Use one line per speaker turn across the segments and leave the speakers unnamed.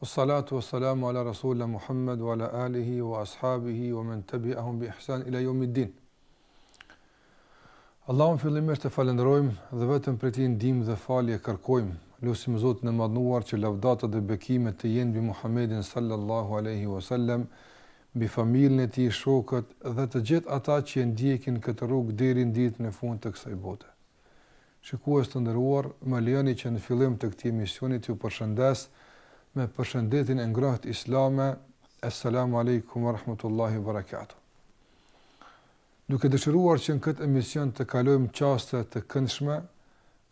Wa salatu wa salamu ala rasulina Muhammed wa ala alihi wa ashabihi wa men tabi'ahum bi ihsan ila yawmid din. Allahun fillimisht e falënderojmë dhe vetëm prej tij ndihmë dhe falje kërkojmë. Lusim Zotin e Madhnuar që lavdata dhe bekimet të jenë mbi Muhammedin sallallahu alaihi wasallam, mbi familjen e tij, shokët dhe të gjithë ata që e ndjekin këtë rrugë deri në ditën e fundit të kësaj bote. Shikues të nderuar, më lejoni që në fillim të këtij emisioni t'ju përshëndes me përshëndetjen e ngrohtë islame, Esselamu Alejkum wa Rahmetullahi wa Barakatuh. Duke dëshiruar që në këtë emision të kalojmë çaste të këndshme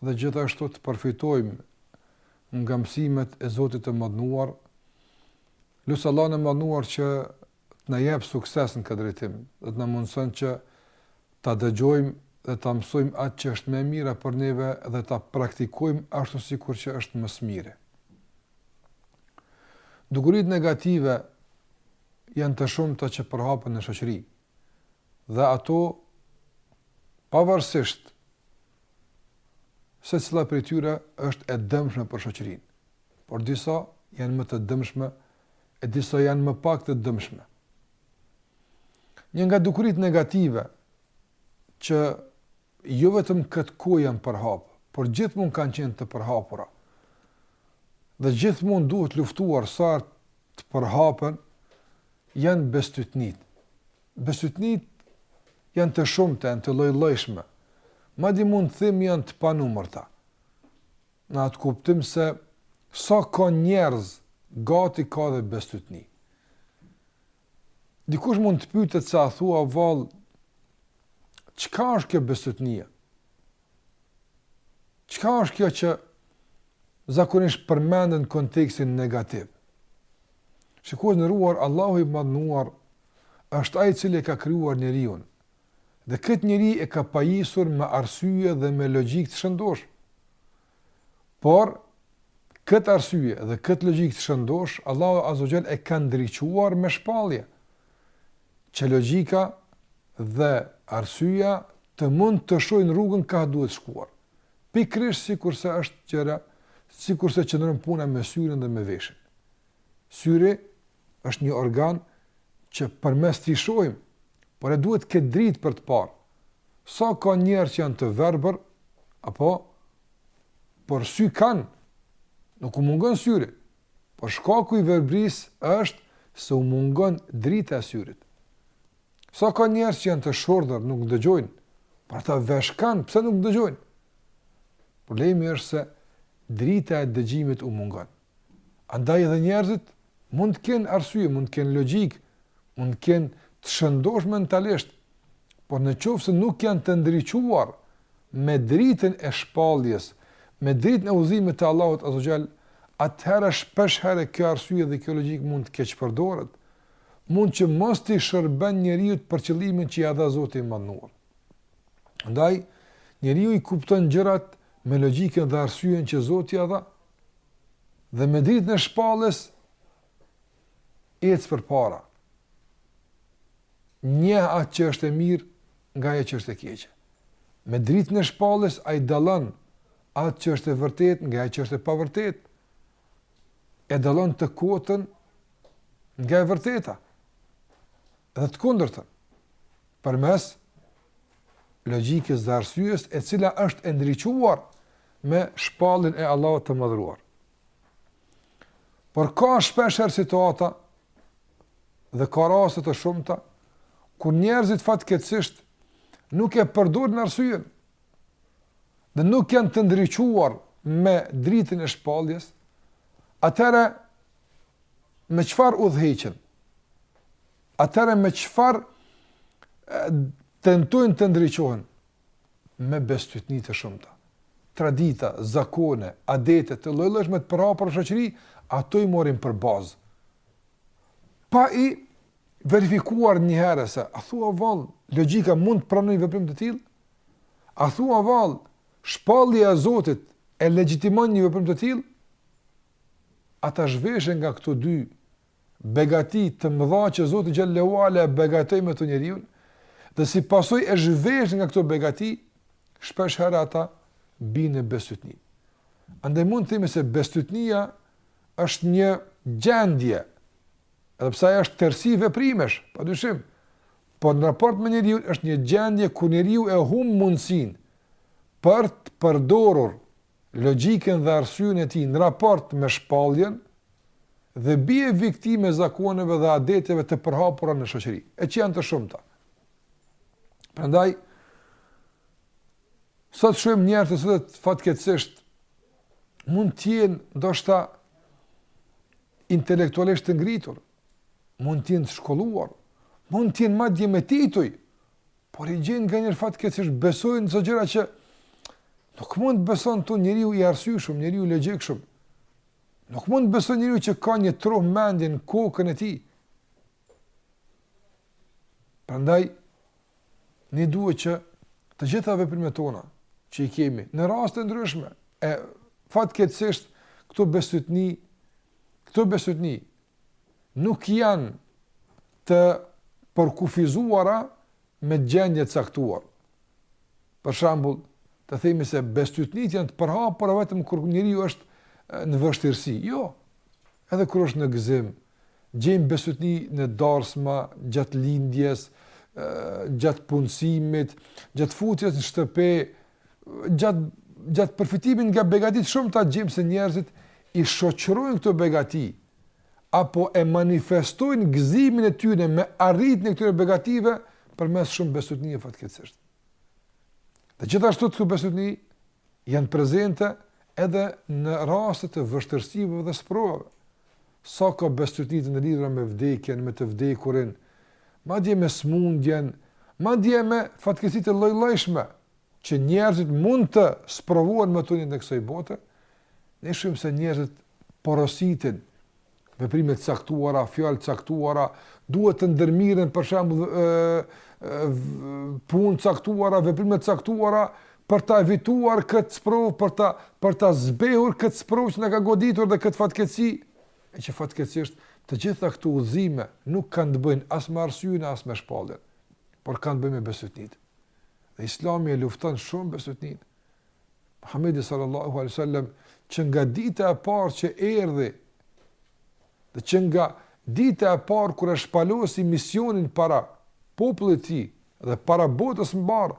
dhe gjithashtu të përfitojmë nga mësimet e Zotit të Madhnuar, lus Allahun e Madhnuar që të na jep sukses në këtë drejtim dhe të na mundëson që ta dëgjojmë dhe ta mësojmë atë që është më e mira për neve dhe ta praktikojmë ashtu sikur që është më së miri. Dukuritë negative janë të shumta që përhapen në shoqëri. Dhe ato pavarësisht secila prej tyre është e dëmshme për shoqërinë, por disa janë më të dëmshme e disa janë më pak të dëmshme. Një nga dukuritë negative që jo vetëm këtë kohë janë përhapë, por gjithmonë kanë qenë të përhapura. Dhe gjithmonë duhet luftuar sa herë të përhapen janë bestytnitë. Bestytnitë janë të shumta, janë të llojllojshme. Madje mund të themi janë të panumërta. Në atë kuptim se sa ka njerëz, gati ka dhe bestytni. Dikush mund të pyetet se a thua vallë çka është kjo bestytnia? Çka është kjo që zakonisht përmendet në kontekstin negativ? Shikues të nderuar, Allahu i madhnuar është ai i cili e ka krijuar njeriun Dhe këtë njeri e ka pajisur me arsye dhe me logjikë të shëndoshë. Por, këtë arsye dhe këtë logjikë të shëndoshë, Allahu Azze ve Xhel e ka ndriçuar me shpallje. Që logjika dhe arsyeja të mund të shohin rrugën kah duhet shkuar. Pikërisht sikurse është gjëra, sikurse qëndron puna me syrin dhe me veshin. Syri është një organ që përmes tij shohim, por duhet të ketë dritë për të parë. Sa ka njerëz që janë të verbër apo por sy kanë nuk u mungon syri. Por shkaku i verbërisë është se u mungon drita e syrit. Sa ka njerëz që janë të shurdhër, nuk dëgjojnë, por ata vesh kanë, pse nuk dëgjojnë? Problemi është se drita e dëgjimit u mungon. Andaj edhe njerëzit mund të kenë arsye, mund të kenë logjikë, mund të jenë të shëndoshë mentalisht, por në qoftë se nuk janë të ndriçuar me dritën e shpalljes, me dritën e udhëzimit të Allahut Azze ve Xhel, atëherë shpesh herë kjo arsye dhe kjo logjikë mund të keqpërdoret, mund që mos t'i shërben njeriut për qëllimin që ia dha Zoti i madhëruar. Andaj, njeriu i kupton gjërat me logjikën dhe arsyen që Zoti ia dha, Dhe me dritën e shpalljes ecën përpara. Njeh atë që është e mirë nga ajo që është e keqe. Me dritën e shpalljes ai dallon atë që është e vërtetë nga ajo që është e pavërtetë. E dallon të kotën nga e vërteta. dhe të kundërtën, përmes logjikës dhe arsyes e cila është e ndriçuar me shpalljen e Allahut të madhëruar. Por ka shpeshherë situata dhe ka raste të shumta kur njerëzit fatkeqësisht nuk e përdorin arsyen dhe nuk janë të ndriçuar me dritën e shpalljes, atëherë me çfarë udhëhiqen? Atëherë me çfarë tentojnë të ndriçohen me bestytni të shumta. Tradita, zakone, adete të lloj-llojshme të përhapura në shoqëri, ato i marrin për bazë. Pa i verifikuar njëherë se a thua vallë, logjika mund të pranojë një veprim të tillë? A thua vallë, shpallja e Zotit e legjitimon një veprim të tillë? ata zhveshen nga këto dy begati të mëdha që Zoti Xhel-le ve Ala e begatoi me to njeriun dhe si pasojë e zhveshjes nga këto begati, shpesh herë ata bien në bestytni. Andaj mund të themi se bestytnia është një gjendje, edhe pse ajo është tërësi veprimesh, padyshim. Por në raport me njeriun është një gjendje ku njeriu e humb mundësinë për të përdorur logjikën dhe arsyen e tij në raport me shpalljen dhe bie viktimë e zakoneve dhe adeteve të përhapura në shoqëri, e që janë të shumta. Prandaj, sot shumë njerëz të cilët fatkeqësisht mund të jenë ndoshta intelektualisht të ngritur, mund të jenë të shkolluar, mund të jenë madje me tituj, Por i gjen nga njëherë fatkeqësisht, besojnë do gjëra që nuk mund të beson njeriu i arsyeshëm, njeriu i logjikshëm. Nuk mund të beson njeriu që ka një trohë mend në kokën e tij. Prandaj, ne duhet që të gjitha veprimet tona që i kemi, në raste të ndryshme, e fatkeqësisht, këto besytni, këto besytni, nuk janë të përkufizuara me gjendje të caktuar. Për shembull, të themi se besytnitë janë të përhapura vetëm kur njeriu është në vështirësi. Jo. Edhe kur është në gëzim, gjejmë besytni në darsma, gjatë lindjes, gjatë punësimit, gjatë futjes në shtëpi, Gjatë gjatë përfitimit nga begatitë e shumta gjejmë se njerëzit i shoqërojnë këto begati apo e manifestojnë gëzimin e tyre me arritjen e këtyre begative përmes shumë besytnive fatkeqësisht. Dhe gjithashtu këto besytni janë prezente edhe në raste të vështirësive dhe sprovave. Sa ka besytni të ndërlidhura me vdekjen, me të vdekurin, madje me smundjen, madje me fatkeqësitë e llojllojshme, që njerëzit mund të sprovohen me to në jetën e kësaj bote, ne shohim se njerëzit porositin veprime të caktuara, fjalë të caktuara, duhet të ndërmirren për shembull ë punë të caktuara, veprime të caktuara, për ta evituar këtë sprovë, për ta për ta zbehur këtë sprovë që na ka goditur dhe këtë fatkeqësi, e që fatkeqësisht të gjitha këto udhëzime nuk kanë të bëjnë as me arsyen as me shpalljen, por kanë të bëjnë me besytnitë. Dhe Islami e lufton shumë besytninë. Muhamedi sallallahu alaihi wasallam që nga dita e parë që erdhi dhe që nga dita e parë kur e shpalosi misionin para popullit të tij dhe para botës mbarë,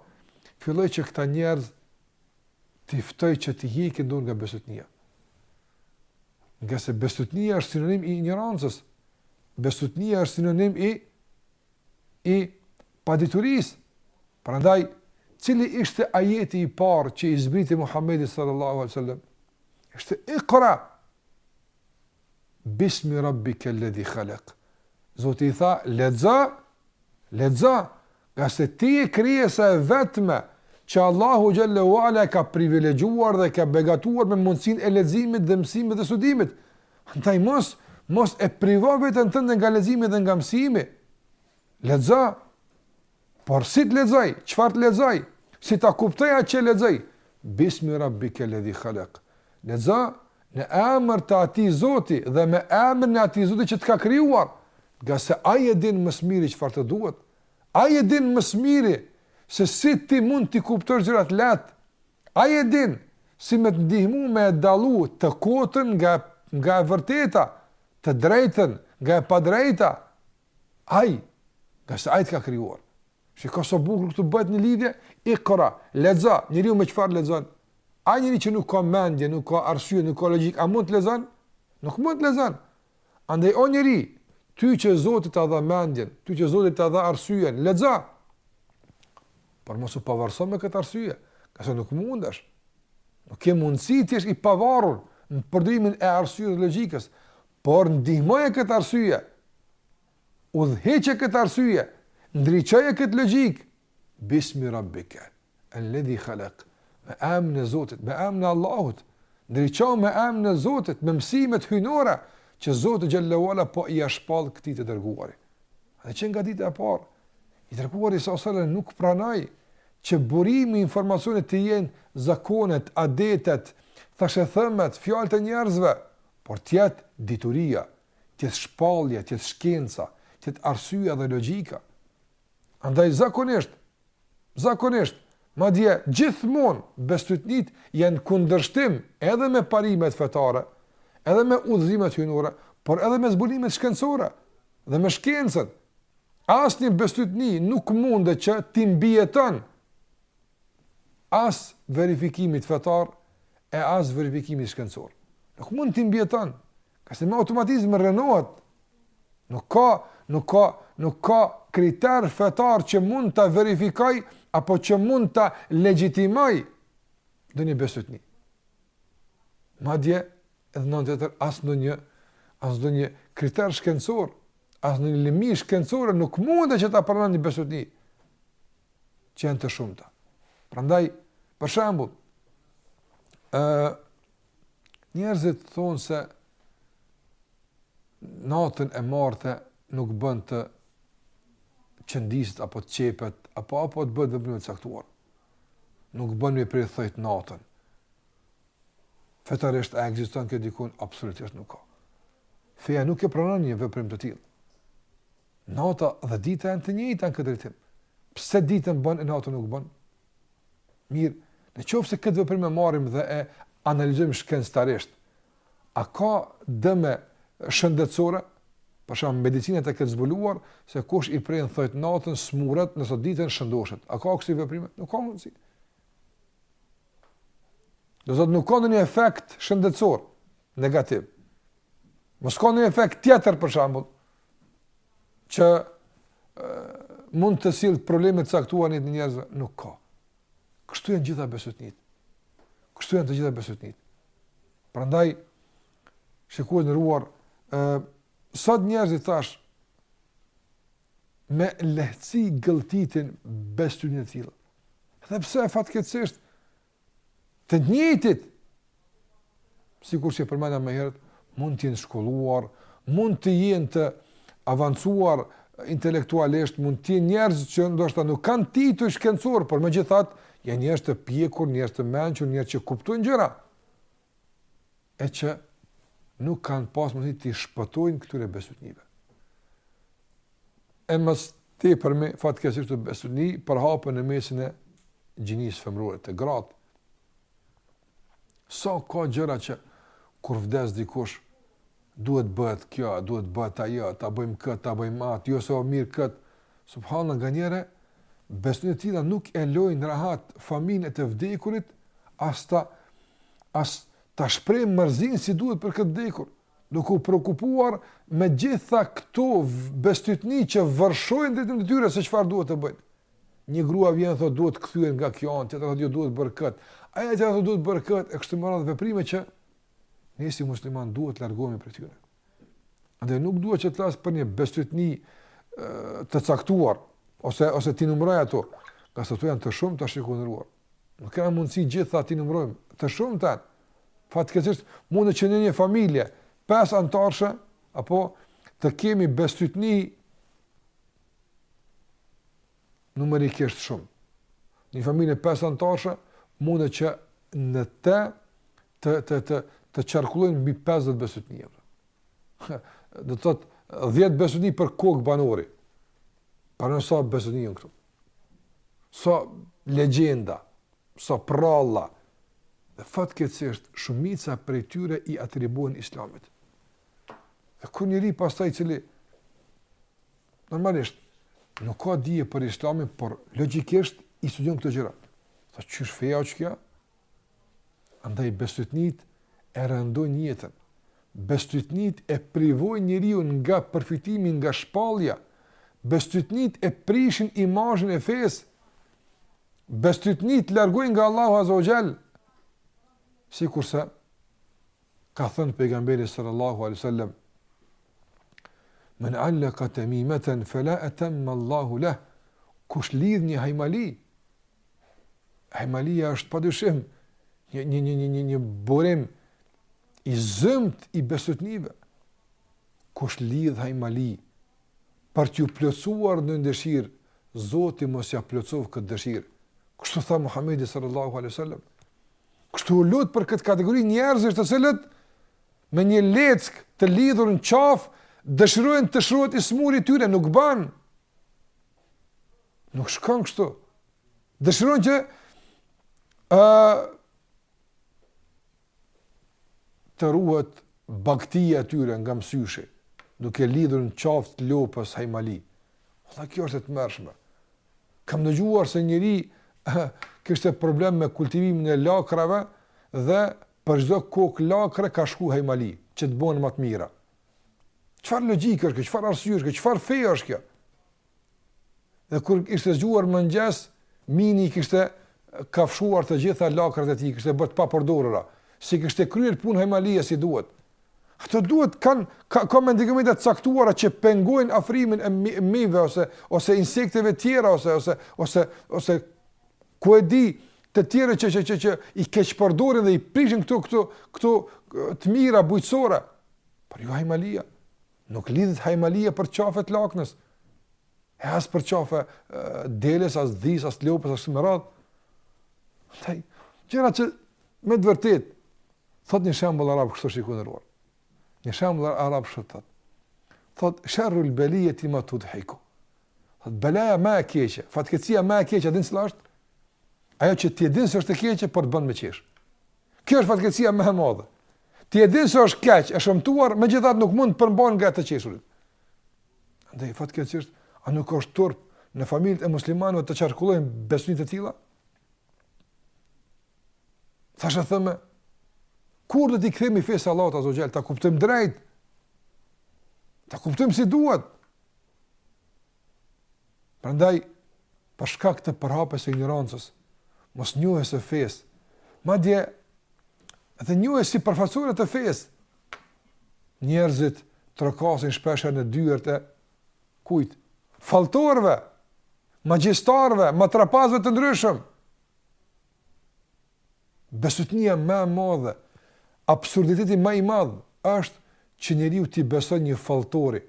filloi që këta njerëz t'i ftojë që të hekin dorë nga besytnia. Ngase besytnia është sinonim i injorancës, besytnia është sinonim i, i paditurisë. Prandaj, cili ishte ajeti i parë që i zbriti Muhammedit sallallahu alaihi wasallam? Ishte ikra. Bismi Rabbikel-ledhi halek. Zoti i tha, lexo, lexo, ngase ti je krijesa e vetme që Allahu xhelle ue ala e ka privilegjuar dhe e ka begatuar me mundësinë e leximit dhe mësimit dhe studimit. Andaj mos mos e privo veten tënde nga leximi dhe nga mësimi. Lexo. Por si të lexoj? Çfarë të lexoj? Si ta kuptoj atë që lexoj? Bismi rabbikel-ledhi halak. Lexo në emër të Atij Zoti dhe me emrin e Atij Zoti që të ka krijuar. Ngase Ai e din më së miri çfarë të duhet. Ai e din më së miri se si ti mund t'i kuptosh gjërat lehtë. Ai e din si me të ndihmu me e dallu të kotën nga, nga e vërteta, të drejtën nga e padrejta, Ai, ngase ai të ka krijuar. Shiko sa bukur këtu bëhet një lidhje, ikra, lexo, njeriu me çfarë lexon? Ai njeriu që nuk ka mendje, nuk ka arsye, nuk ka logjikë, a mund të lexon? Nuk mund të lexon. Andaj o njeri, ty që Zoti të dha mendjen, ty që Zoti të dha arsyen, lexo. Por mos u pavarëso me këtë arsye, ngase nuk mundesh. Nuk ke mundësi të jesh i pavarur në përdorimin e arsyes dhe logjikës. Por ndihmoje këtë arsye, udhëhiqe këtë arsye, ndriçoje këtë logjikë, bismi rabbike, el-ledhi halak, me emrin e Zotit, me emrin e Allahut, ndriço me emrin e Zotit, me mësimet hyjnore, që Zoti xhel-le ve ala po ia shpall këtij të dërguari. Dhe që nga dita e parë, i dërguari a.s. nuk pranoi, që burimi i informacionit të jenë zakonet, adetet, thashethëmet, fjalët e njerëzve, por të jetë dituria, të jetë shpallja, të jetë shkenca, të jetë arsyeja dhe logjika. Andaj zakonisht, zakonisht, madje gjithmonë bestytnitë janë në kundërshtim edhe me parimet fetare, edhe me udhëzimet hyjnore, por edhe me zbulimet shkencore dhe me shkencën. Asnjë bestytni nuk mundet që t'i mbijeton as verifikimit fetar e as verifikimit shkencor. Nuk mund t'i mbijeton, ngase me automatizëm rrënohet. Nuk ka, nuk ka, nuk ka kriter fetar që mund ta verifikojë apo që mund ta legjitimojë ndonjë bestytni. Madje, Edhe në anën tjetër, as ndonjë, as ndonjë kriter shkencor, as ndonjë lëmi shkencore, nuk mundet që ta pranon një bestytni, që janë të shumta. Prandaj, për shembull, uh, njerëzit thonë se natën e martë nuk bën të qëndiset, apo të qepet, apo, apo të bëhet vepër e caktuar. Nuk bën me pre thonjtë natën. Fetarisht a ekziston kjo dikun? Absolutisht nuk ka. Feja nuk e pranon një veprim të tillë. Nata dhe dita janë të njëjta në këtë drejtim. Pse ditën bën e natën nuk bën? Mirë, në qoftë se këtë veprim e marrim dhe e analizojmë shkencëtarisht, a ka dëme shëndetësore? Për shembull, medicina të ketë zbuluar se kush i pren thonjt natën smuret, nëse ditën shëndoshet. A ka kësi veprime? Nuk ka mundësi. Do thotë nuk ka ndonjë efekt shëndetësor negativ. Mos ka ndonjë efekt tjetër për shembull që e, mund të sjell probleme të caktuara njerëzve, nuk ka. Kështu janë gjitha bestytnitë. Kështu janë të gjitha bestytnitë. Prandaj shikues të nderuar, ë sot njerëzit tash me lehtësi gëlltitin bestytni të tilla. Dhe pse fatkeqësisht të njëjtit sikur që përmenda më herët, mund të jenë shkolluar, mund të jenë të avancuar intelektualisht, mund të jenë njerëz që ndoshta nuk kanë tituj shkencor, por megjithatë janë njerëz të pjekur, njerëz të mençur, njerëz që kuptojnë gjëra. e që nuk kanë pas mundësi t'i shpëtojnë këtyre bestytnive. E më së tepërmi, fatkeqësisht bestytni përhapen në mesin e gjinisë femërore te gratë. Sa ka gjëra që kur vdes dikush, Duhet bëhet kjo, duhet bëhet ajo, ta bëjmë këtë, ta bëjmë atë, jo s'o mirë këtë. Subhanallah nganjëherë, bestytni të tilla nuk e lojnë rahat familjen e të vdekurit, as ta, as ta shprehin mërzinë si duhet për këtë të vdekur, duke u preokupuar me gjitha këto bestytni që vërshojnë drejt tyre se çfarë duhet të bëjnë. Një grua vjen dhe thotë duhet kthehet nga kjo anë, tjetra thotë jo duhet bërë këtë, ajo tjetra thotë duhet bërë këtë, e kështu me radhë veprime që Ne si musliman duhet të largohemi prej tyre. Andaj nuk duhet që të flas për një bestytni të caktuar ose ose t'i numëroj ato, ngase janë të shumta shikues të nderuar. Nuk ka mundësi gjithë ato t'i numërojmë, të shumta. Fatkeqësisht mund që në një familje pesë anëtarëshe po të kemi bestytni numerikisht shumë. Një familje pesë anëtarëshe mundet që në të të të të të qarkullojnë mbi 50 bestytni. Do të thotë 10 bestytni për kokë banori. Pra sa bestytni janë këtu. Sa legjenda, sa pralla. Dhe fatkeqësisht shumica prej tyre i atribuohen Islamit. Dhe kur njeriu pastaj i cili normalisht nuk ka dije për Islamin, por logjikisht i studion këto gjëra. Tha çysh feje o kjo? Andaj bestytnitë e rëndojnë jetën. Bestytnitë e privojnë njeriun nga përfitimi nga shpallja. Bestytnitë e prishin imazhin e fesë. Bestytnitë largojnë nga Allahu Azza wa Jall. Sikurse ka thënë pejgamberi sallallahu alaihi wasallam Men allaka tamimatan fala atamma Allahu leh. Kush lidh një hajmali, Hajmalia është pa dyshim një, një, një, një, një, një burim i zymtë i bestytnive. Kush lidh hajmali për t'iu plotësuar ndonjë dëshirë, Zoti mos ia plotësoftë këtë dëshirë. Kështu tha Muhammedi sallallahu alaihi sallam. Kështu u lut për këtë kategori njerëzish të cilët me një leckë të lidhur në qafë dëshirojnë të shërohet i smuri i tyre, nuk ban. Nuk shkon kështu. Dëshirojnë që të uh, të ruhet baktia e tyre nga mësyshi, duke lidhur në qafë të lopës hajmali. Vallahi, kjo është e tmerrshme. Kam dëgjuar se njëri kishte problem me kultivimin e lakrave dhe për çdo kokë lakre ka shkru hajmali, që të bëhen ma të mira. Çfarë logjike është kjo, çfarë arsye është kjo, çfarë feje është kjo? Dhe kur ishte zgjuar në mëngjes, mini i kishte kafshuar të gjitha lakrat e tij, i kishte bërë të papërdorura, s'i kishte kryer punë hajmalia si duhet. Ato duhet kanë ka, ka medikamente të caktuara që pengojnë afrimin e e mijve ose ose insekteve të tjera ose ose ose ose ku e di të tjerë që që që, që i keqpërdorin dhe i prishin këto këto këto të mira bujqësore. Por jo hajmalia. Nuk lidhet hajmalia për qafe të laknës, e as për qafe të deles, as dhisë, as lopës, e me radhë. Andaj, gjëra që me të vërtetë, thotë një shembull arab kështu si i kanë ruar. Një shembull arab kështu thotë. Thotë, sherrul belijeti ma judhiku. Thotë, belaja ma e keqe, fatkeqësia ma e keqe, a e din cila është, ajo që ti e din se është e keqe, por të ban me qesh. Kjo është fatkeqësia më e madhe. Ti e din se është keq, e shëmtuar, megjithatë nuk mund të përmbahem nga të qeshurit. Andaj fatkeqësisht, a nuk është turp në familjet e muslimanëve të qarkullojnë bestytni të tilla? Thashetheme, kur do t'i kthemi fesë Allahut Azza wa Jall, ta kuptojmë drejt, ta kuptojmë si duhet, Prandaj për shkak të përhapjes së injorancës, mosnjohjes së fesë, madje edhe njohës sipërfaqësore të fesë, njerëzit trokasin shpesh në dyert e kujt? Falltorëve, magjistarëve, matrapazëve të ndryshëm. Besotnia më e madhe, absurditeti më i madh është që njeriu t'i besojë një falltori,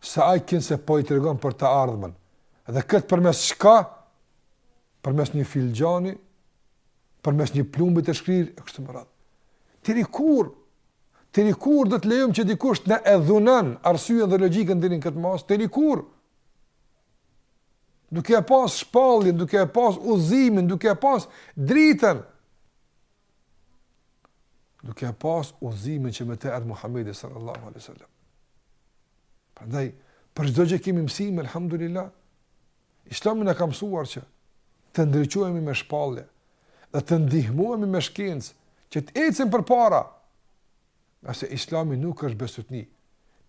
se ai kinse po i tregon për të ardhmen, dhe këtë përmes çka, përmes një filxhani, përmes një plumbi të shkrirë, e kështu me radhë. Deri kur, deri kur do të lejojmë që dikush të na e dhunon arsyen dhe logjikën deri në këtë masë, deri kur, duke e pas shpalljen, duke e pas udhëzimin, duke e pas dritën, Duke e pas udhëzimin që me të erdhi Muhamedi sallallahu alaihi wasallam. Prandaj, për çdo gjë kemi mësim, alhamdulillah. Islami na ka mësuar që të ndriçohemi me shpallje dhe të ndihmohemi me shkencë që të ecim përpara Ngase Islami nuk është besotni.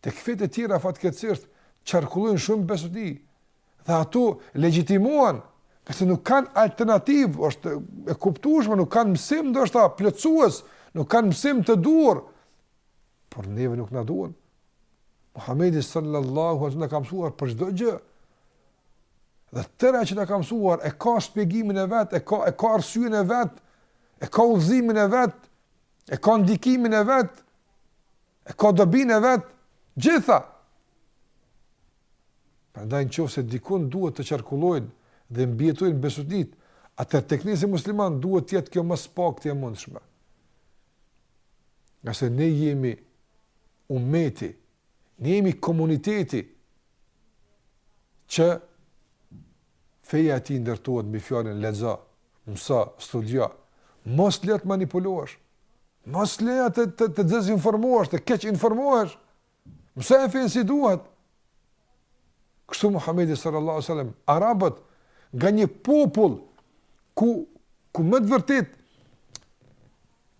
Tek fetë e tjera fatkeqësisht qarkullojnë shumë besotni dhe ato legjitimohen, pse nuk kanë alternativë, është e kuptueshme, nuk kanë mësim ndoshta plotësues, nuk kanë mësim të duhur. Por neve nuk na duhen. Muhamedi sallallahu alaihi wasallam na ka mësuar për çdo gjë. Dhe e tëra që na ka mësuar e ka shpjegimin e vet, e ka e ka arsyen e vet, e ka udhëzimin e vet, E ka ndikimin e vet, e ka dobinë e vet, gjitha. Prandaj nëse dikund duhet të qarkullojnë dhe mbijetojnë besotnitë, atëherë te një musliman duhet të jetë kjo më së paku e mundshme. Ngase ne jemi umeti Ne jemi komuniteti që feja e tij ndërtohet mbi fjalën lexo, mëso, studio. Mos le të manipulohesh. Mos le të të të dezinformohesh, të keqinformohesh. Mësoje fenë si duhet. Kështu Muhamedi sallallahu alaihi wasallam, arabët nga një popull ku ku me të vërtetë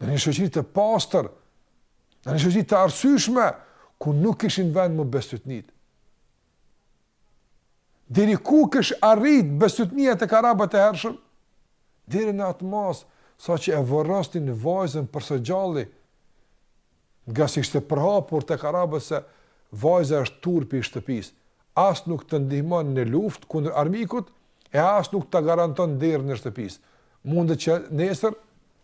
në një shoqëri të pastër, në një shoqëri të arsyeshme ku nuk kishin vend më besytnitë. Deri ku kish arrit besytnia tek arabët e hershëm? Deri në atë masë saqë e varrosnin vajzën për së gjalli Ngase ishte përhapur tek arabët se vajza është turpi i shtëpisë, as nuk të ndihmon në luftë kundër armikut e as nuk ta garanton derën e shtëpisë. Munde që nesër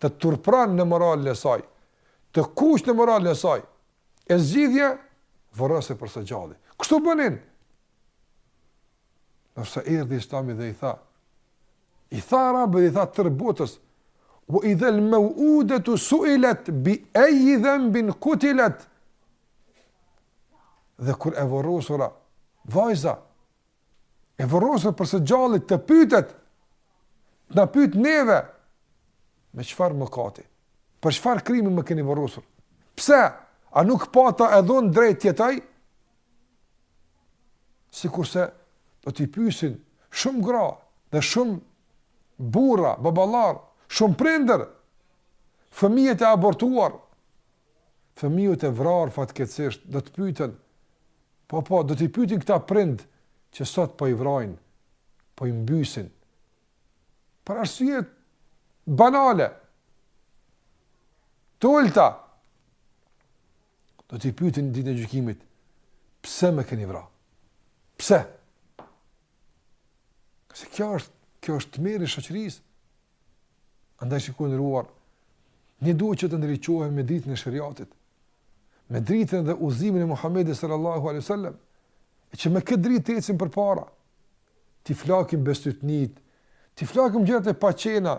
të turpron në moralin e saj, të kuq në moralin e saj. E zgjidhja vorrose për së gjalli. Kështu bënin. Ndërsa erdhi islami dhe i tha, i tha arabëve i tha tërë botës, ue idhel meu'udetu suilet, bi ejji dhenbin kutilet. Dhe kur e vorrosura, vajza e vorrosur për së gjalli të pytet, të na pyt neve, me çfarë mëkati, për çfarë krimi më keni vorrosur, pse, a nuk pata edhe unë drejt të jetoj, Sikurse do t'i pysin shumë gra dhe shumë burra, baballar, shumë prindër, fëmijët e abortuar, fëmijët e vrarë fatkeqësisht do të pyten, po po, do t'i pytin këta prind që sot po i vrajnë, po i mbysin. Për arsye banale, të ulta. Do t'i pytin ditën e gjykimit, pse më keni vra? Pse? Se kjo është, kjo është tmerri i shoqërisë. Andaj shikues të nderuar, ne duhet që të ndriçohemi me dritën e sheriatit, me dritën dhe udhëzimin e Muhammedit sallallahu alejhi sallam, e që me këtë dritë të ecim përpara, t'i flakim bestytnitë, t'i flakim gjërat e paqena,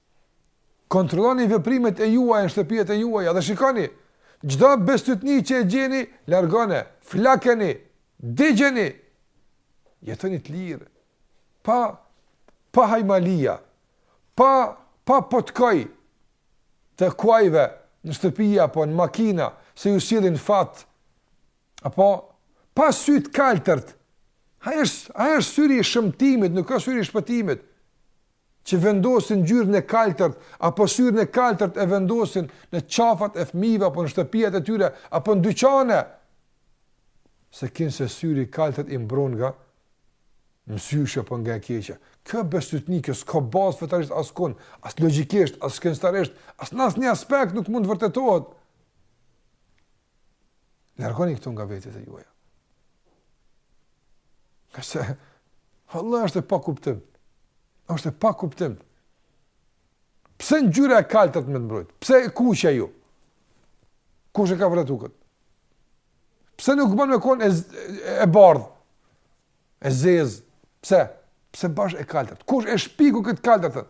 Kontrolloni veprimet e juaja në shtëpitë e juaja dhe shikoni, çdo bestytni që e gjeni, largojeni, flakeni, digjeni, jetoni të lirë, pa, pa hajmalia, pa, pa potkoj të kuajve në shtëpia, apo në makina, se ju sjellin fat, apo pa sy të kaltërt, ai është syri i shëmtimit, nuk është syri i shpëtimit, që vendosin ngjyrën e kaltërt apo syrin e kaltërt e vendosin në qafat e fëmijëve apo në shtëpiat e tyre apo në dyqane se kinse syri i kaltërt i mbron nga mësyshi apo nga e keqja. Kjo bestytni, kjo s'ka bazë fetarisht askund, as logikisht, as shkencërisht, as në asnjë aspekt nuk mund të vërtetohet. Largoni këto nga vetet e juaja. Ngase vallah është e pakuptim, është e pakuptim. Pse ngjyra e kaltërt me të mbrojtë? Pse e kuqja jo? Kush e ka vërtetu këtë? Pse nuk bën me konë e, e bardhë? E zezë? Pse? Pse bash e kaltërt? Kush e shpiku këtë kaltërtën?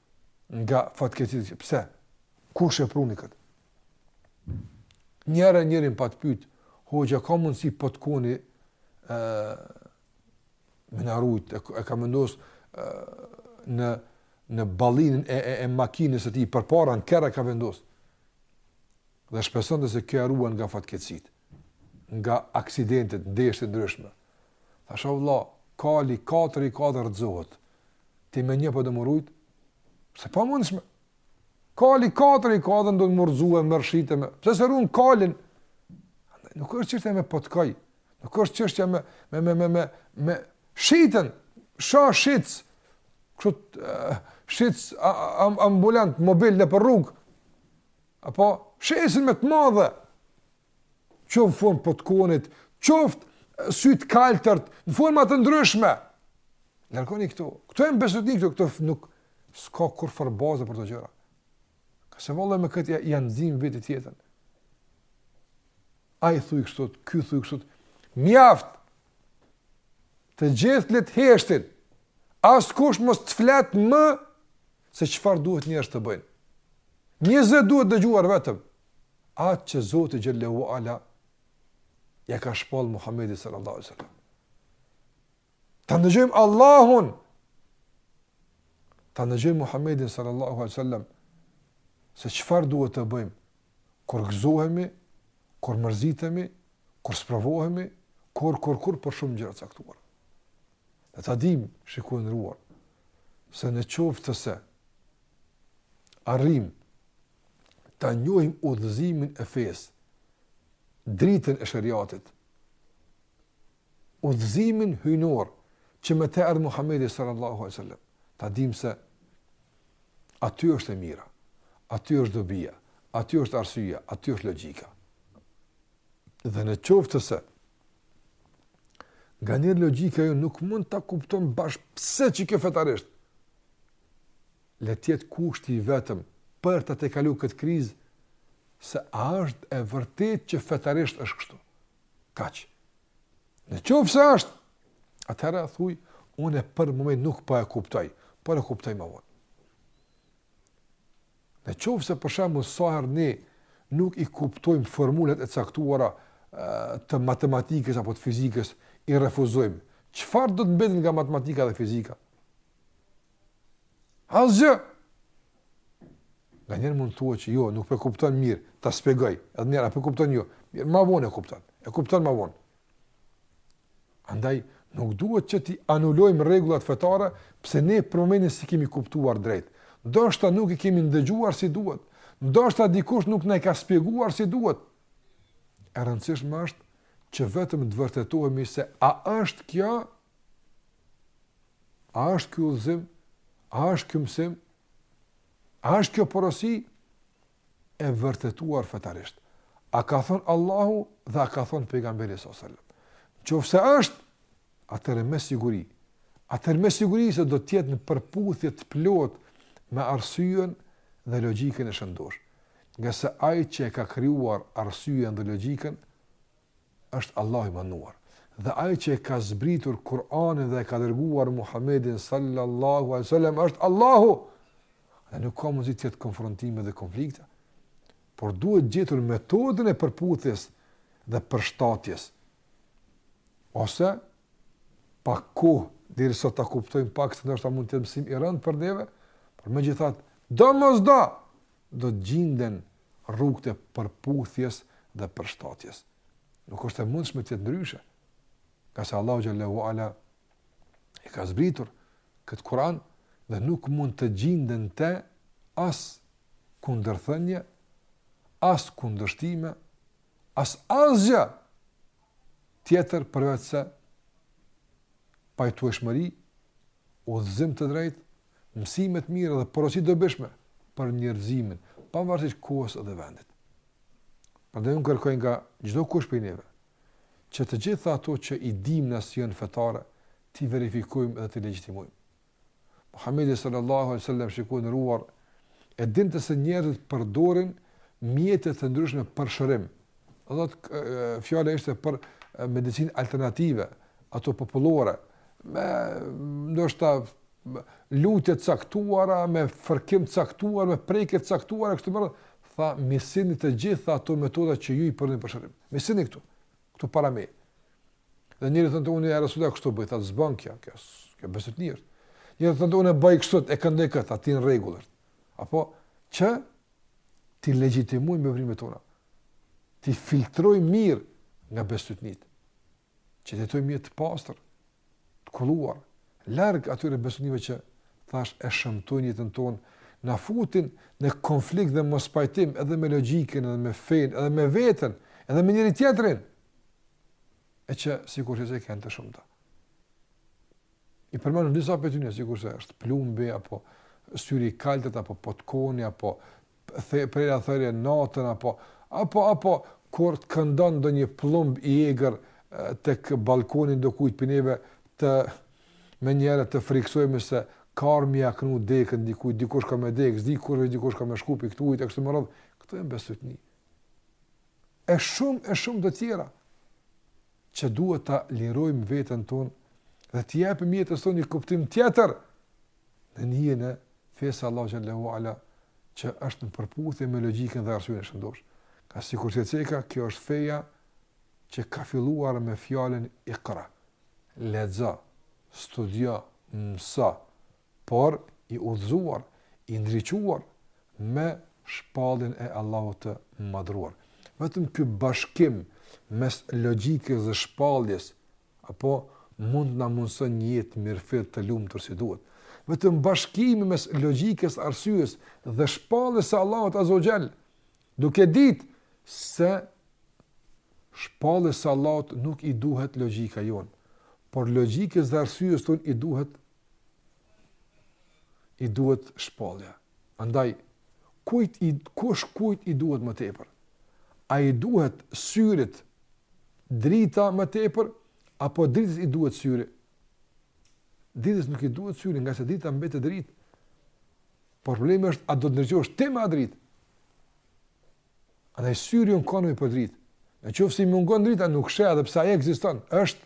nga fatkeqësitë. Pse? Kush e pruni kët? Njëra, njërin pata pyet, hoxha, ka mundsi potkoni me na rujt, e, e ka vendos ë në në ballinën e, e makinës së tij përpara në kerr e ka vendos. Dhe shpresonte se kjo e ruan nga fatkeqësitë. nga aksidentet, ndeshjet e ndryshme. Thashë o vëlla, kali katër i katër rrëzohet. Ti me një po do m'u rujt? S'është e mundshme. Kali katër i katër do të m'u rrëzu, me rrshit. E pse s'e run kalin? Nuk është çështje me potkoj. Nuk është çështje me me me me me me shitën, shi shitës, kështu shitës ambulant, mobil nëpër rrugë. Apo, shesin me të madhe, qoftë formë potkonit, qoftë sytë kaltërt, në forma të ndryshme. Largoni këto. Këto janë bestytni këto, këto nuk s'ka kurrfarë baze për këto gjëra. Kësi, vëlla, me këtë janë zënë vetë i tjetrën. Ai thuj kështu, ky thuj kështu. Mjaft, të gjithë le të heshtin, askush mos të flet më se çfarë duhet njerëzit të bëjnë. Një zë duhet dëgjuar vetëm, atë që Zoti xhel-le ue ala ja ka shpall Muhamedit sallallahu alaihi wasallam. Ta ndëgjojmë Allahun. Ta ndëgjojmë Muhamedin sallallahu alaihi wasallam se çfarë duhet të bëjmë kur gëzohemi, kur mërzitemi, kur sprovohemi, kur kur kur për shumë gjëra të caktuara. Ne ta dimë, shikues i nderuar, se në qoftë se arrijmë ta njohim udhëzimin e fesë, dritën e sheriatit, udhëzimin hyjnor që me të erdh Muhammedi sallallahu alaihi sallam, ta dim se aty është e mira, aty është dobija, aty është arsyja, aty është logika. Dhe në qoftë se nganjëherë logjika jo nuk mund ta kupton bash pse qe kjo fetarisht, le të jetë kushti i vetëm për ta tejkalu këtë krizë, se a është e vërtet që fetarisht është kështu. Kaq. Në qoftë se është, atëherë thuj, unë për moment nuk po e kuptoj, por e kuptoj më vonë. Në qoftë se për shembull sa herë ne nuk i kuptojmë formulat e caktuara të matematikës apo të fizikës, i refuzojmë. Çfarë do të mbetet nga matematika dhe fizika? Asgjë. Nganjëherë mund të thua që jo, nuk pe kupton mirë, ta shpjegoj edhe njëherë, a pe kupton jo, mirë, ma vonë e kupton, e kupton ma vonë, Andaj, nuk duhet që t'i anulojmë rregullat fetare, pse ne për momentin s'i kemi kuptuar drejt. Ndoshta nuk i kemi ndëgjuar si duhet. Ndoshta dikush nuk na i ka spjeguar si duhet. E rëndësishme është që vetëm të vërtetohemi se a është kjo, a është ky udhëzim, a është ky mësim, a është kjo porosi, e vërtetuar fetarisht. A ka thënë Allahu dhe a ka thënë pejgamberi sallallahu alajhi wasallam. Në qoftë se është, atëherë me siguri, atëherë me siguri se do të jetë në përputhje të plotë me arsyen dhe logjikën e shëndoshë. Ngase ai që e ka krijuar arsyen dhe logjikën është Allahu i Madhëruar, dhe Ai që e ka zbritur Kur'anin dhe e ka dërguar Muhammedin sallallahu alaihi wasallam është Allahu. Dhe nuk ka mundësi të jetë konfrontime dhe konflikte. Por duhet gjetur metodën e përputhjes dhe përshtatjes. Ose pak kohë derisa ta kuptojmë pak se ndoshta mund të jetë mësim i rëndë për neve, por megjithatë, domosdo do të gjinden rrugët e përputhjes dhe përshtatjes. Nuk është e mundshme të jetë ndryshe. Ngase Allahu xhelle ue ala e ka zbritur këtë Kur'an dhe nuk mund të gjinden n'te as kundërthënie, as kundërshtime, as asgjë tjetër përveçse pajtueshmëri, udhëzim të drejtë mësime të mira dhe porosi të dobishme për njerëzimin, pavarësisht kohës dhe vendit. Prandaj unë kërkoj nga çdokush prej neve që të gjitha ato që i dimë ne si janë fetare, t'i verifikojmë dhe t'i legjitimojmë. Muhamedi sallallahu alaihi wasallam shikoni i nderuar e dinte se njerëzit përdorin mjete të ndryshme për shërim. Domethënë fjala ishte për medicinë alternative, ato popullore, me ndoshta lutje të caktuara, me fërkim të caktuar, me prekje të caktuara kështu me radhë, tha m'i sillni të gjitha ato metoda që ju i përdorni për shërim. M'i sillni këtu. Këtu para meje. Dhe njëri thotë unë ja resulallah kështu bëj, thotë s'bën kjo, kjo kjo besëtyni është. Njëri thotë unë bëj kështu, e këndoj kët, a ti në rregull është. Apo që t'i legjitimojmë veprimet tona. T'i filtrojmë mirë nga besëtytnitë. që të jetojmë jetë të pastër, të kulluar, larg atyre besëtytnive që thash e shëmtojnë jetën tonë, na futin në konflikt dhe mospajtim edhe me logjikën, edhe me fenë, edhe me veten, edhe me njëri-tjetrin. E që sikurse janë të shumta. I përmendën disa pyetje sikurse është plumbi apo syri i kaltër apo patkoi apo t'i presim thonjtë natën apo apo apo kur të këndon ndonjë pllumb i egër tek ballkoni ndokujt prej neve menjëherë të frikësohemi se ka me ia knu dekën dikujt dikush ka me dek s'di kush veç dikush ka me shku pikë të ujit e kështu me radhë këto janë bestytni e shumë e shumë të tjera që duhet ta lirojmë veten tonë dhe të jepim jetës tonë një kuptim tjetër në hijen e fesë Allahu xhel-le ue ala që është në përputhje me logjikën dhe arsyen e shëndosh. A sikurse e ceka, kjo është feja që ka filluar me fjalën ikra. Lexo, studio, mëso, por i udhëzuar, i ndriçuar me shpalljen e Allahut të madhëruar. Vetëm ky bashkim mes logjikës dhe shpalljes apo mund të na mundësojnë një jetë të mirëfilltë, të lumtur si duhet. Vetëm bashkimi mes logjikës, arsyes dhe shpalljes së Allahut Azza ue xhel, duke ditë se shpalljes së Allahut nuk i duhet logjika jonë, por logjikës dhe arsyes tonë i duhet, i duhet shpallja. Andaj, kujt i, kush kujt i duhet më tepër? A i duhet syrit drita më tepër, apo dritës i duhet syri? Dritës nuk i duhet syri, ngase drita mbetet dritë. Problemi është, a do të ndriçohesh ti me atë dritë? Andaj, syri ynë ka nevojë për dritë. Në qoftë se i mungon drita, nuk sheh edhe pse ai ekziston, është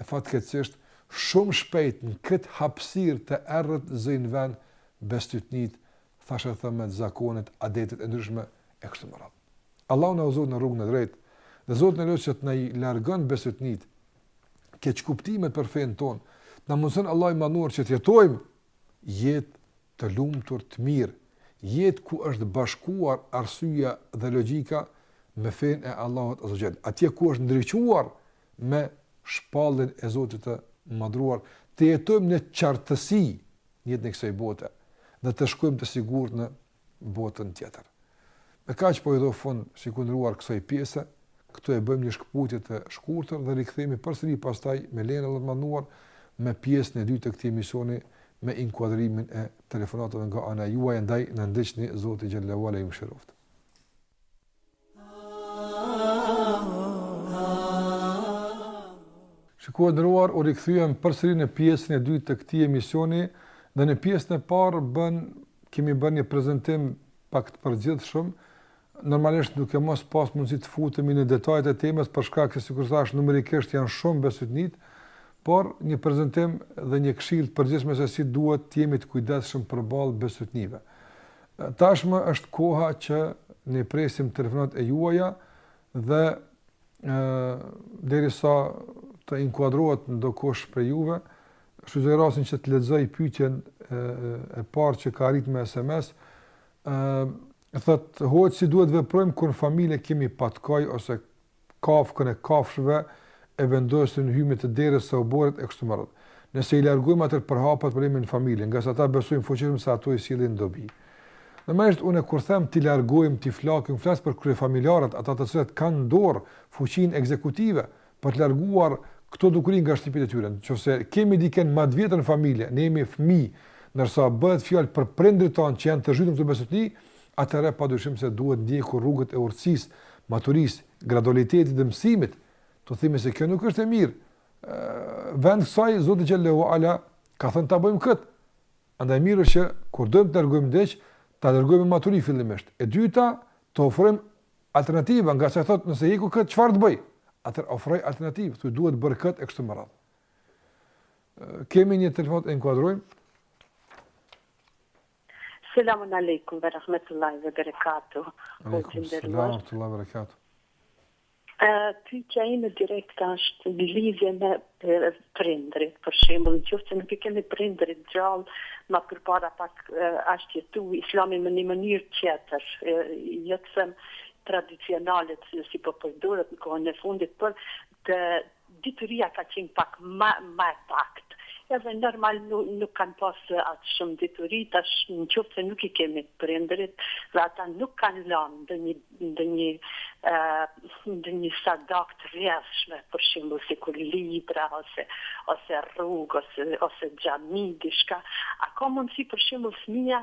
E fatkeqësisht, shumë shpejt në këtë hapësirë të errët zënë vend bestytnitë, thashethëmet, zakonet, adetet e ndryshme e kështu me radhë. Allahu na udhëzoftë në rrugën e drejtë dhe Zotin e lus që të na i largon bestytnitë, keqkuptimet për fenë tonë, na mundëson Allahu i Madhëruar që të jetojmë jetë të lumtur, të mirë, jetë ku është bashkuar arsyeja dhe logjika me fenë e Allahut azza ue xhel. Atje ku është ndriçuar me shpalljen e Zotit të Madhëruar, të jetojmë në qartësi në jetën e kësaj bote dhe të shkojmë të sigurt në botën tjetër. Me kaq po i jap fund shikues të nderuar kësaj pjese, këtu e bëjmë një shkëputje të shkurtër dhe rikthehemi përsëri pastaj me lejen e të Madhëruarit me pjesën e dytë të këtij emisioni me inkuadrimin e telefonatave nga ana juaj ndaj na ndiqni Zoti xhel-le ue ala ju mëshiroftë. Shikues të nderuar, u rikthyem përsëri në pjesën e dytë të këtij emisioni dhe në pjesën e parë bën kemi bën një prezantim pak të përgjithshëm, normalisht duke mos pas mundësi të futemi në detajet e temës për shkak se sikur thash numerikisht janë shumë bestytnitë, por një prezantim dhe një këshillë të përgjithshme se si duhet të jemi të kujdesshëm përballë bestytnive. Tashmë është koha që ne presim telefonat e juaja dhe ë deri sa të inkuadrohet ndokush prej juve, shfrytëzoj rastin që të lexoj pyetjen e, e parë që ka arritur me SMS. ë thot hoxhë si duhet veprojmë kur në familje kemi patkoj ose kafkën e kafshëve e vendosin në hymje të derës së oborrit e kështu me radhë. Nëse i largojmë atëherë përhapet problemi në familje, nga sa ata besojnë fuqishëm se ato i sjellin dobi. Normalisht unë kur them t'i largojmë, t'i flakim, flas për kryefamiljarët, ata të cilët kanë në dorë fuqinë ekzekutive për të larguar këto dukuri nga shtëpitë e tyre. Nëse kemi dikën më të vjetër në familje, ne jemi fëmijë, ndërsa bëhet fjalë për prindërit tanë që janë të zhytur në këtë besëtyni, atëherë padyshim se duhet ndjekur rrugët e urtësisë, maturisë, gradualitetit dhe mësimit. Tu themi se kjo nuk është e mirë. Ëh, vend kësaj Zoti xhallahu ala ka thënë ta bëjmë kët. Andaj mirë është që kur dojmë të largojmë diç, ta largojmë me maturi fillimisht. E dyta, të ofrojmë alternativa, nga sa thotë nëse e heku kët çfarë të bëj? Atë ofroj alternativë, thuaj duhet bërë kët e kështu me radhë. Kemi një telefon e inkuadrojmë.
Selamun alejkum ve rahmetullahi ve berekatuh.
Alejkum selam ve rahmetullahi ve berekatuh.
Pyetja ime direkte është në lidhje me prindërit, për shembull, nëse nuk i kemi prindërit gjallë, ma përpara pak asht jetu Islami në një mënyrë tjetër, jo të them tradicionale, si po përdoret në kohën e fundit, por të Dituria ka qenë pak ma e paktë, edhe normal nuk kanë pasë aq shumë dituri, tash në qoftë se nuk i kemi prindërit dhe ata nuk kanë lanë ndonjë ndonjë ndonjë sadakë të rrjedhshme, për shembull sikur libra ose ose rrugë ose ose xhami diçka, a ka mundësi për shembull fëmija,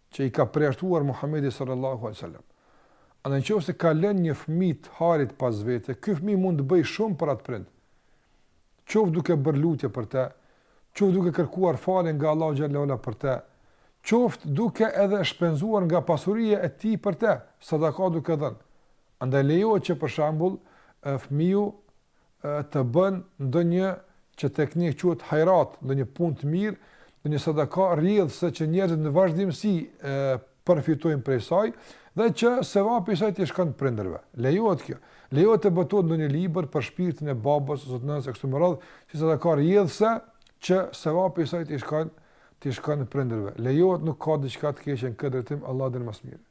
që
i ka përjashtuar Muhamedi sallallahu alaihi wasallam. Andaj në qoftë se ka lënë një fëmijë të hairit pas vete, ky fëmijë mund të bëjë shumë për atë prind. Qoftë duke bërë lutje për të, qoftë duke kërkuar falje nga Allahu xhallahu ala për të, qoftë duke edhe shpenzuar nga pasuria e tij për të, sadaka duke dhënë. Andaj lejohet që për shembull fëmiu të bën ndonjë që tek ne quhet hajrat, ndonjë punë të mirë, ndonjë sadaka rrjedhëse që njerëzit në vazhdimësi përfitojnë prej saj dhe që sevapi i saj t'i shkon prindërve. Lejohet kjo. Lejohet të botohet ndonjë libër për shpirtin e babës ose të nënës e kështu me radhë, si sadaka rrjedhse që sevapi i saj t'i shkon t'i shkon prindërve. Lejohet nuk ka diçka të keqe në këtë drejtim, Allahu din më së miri.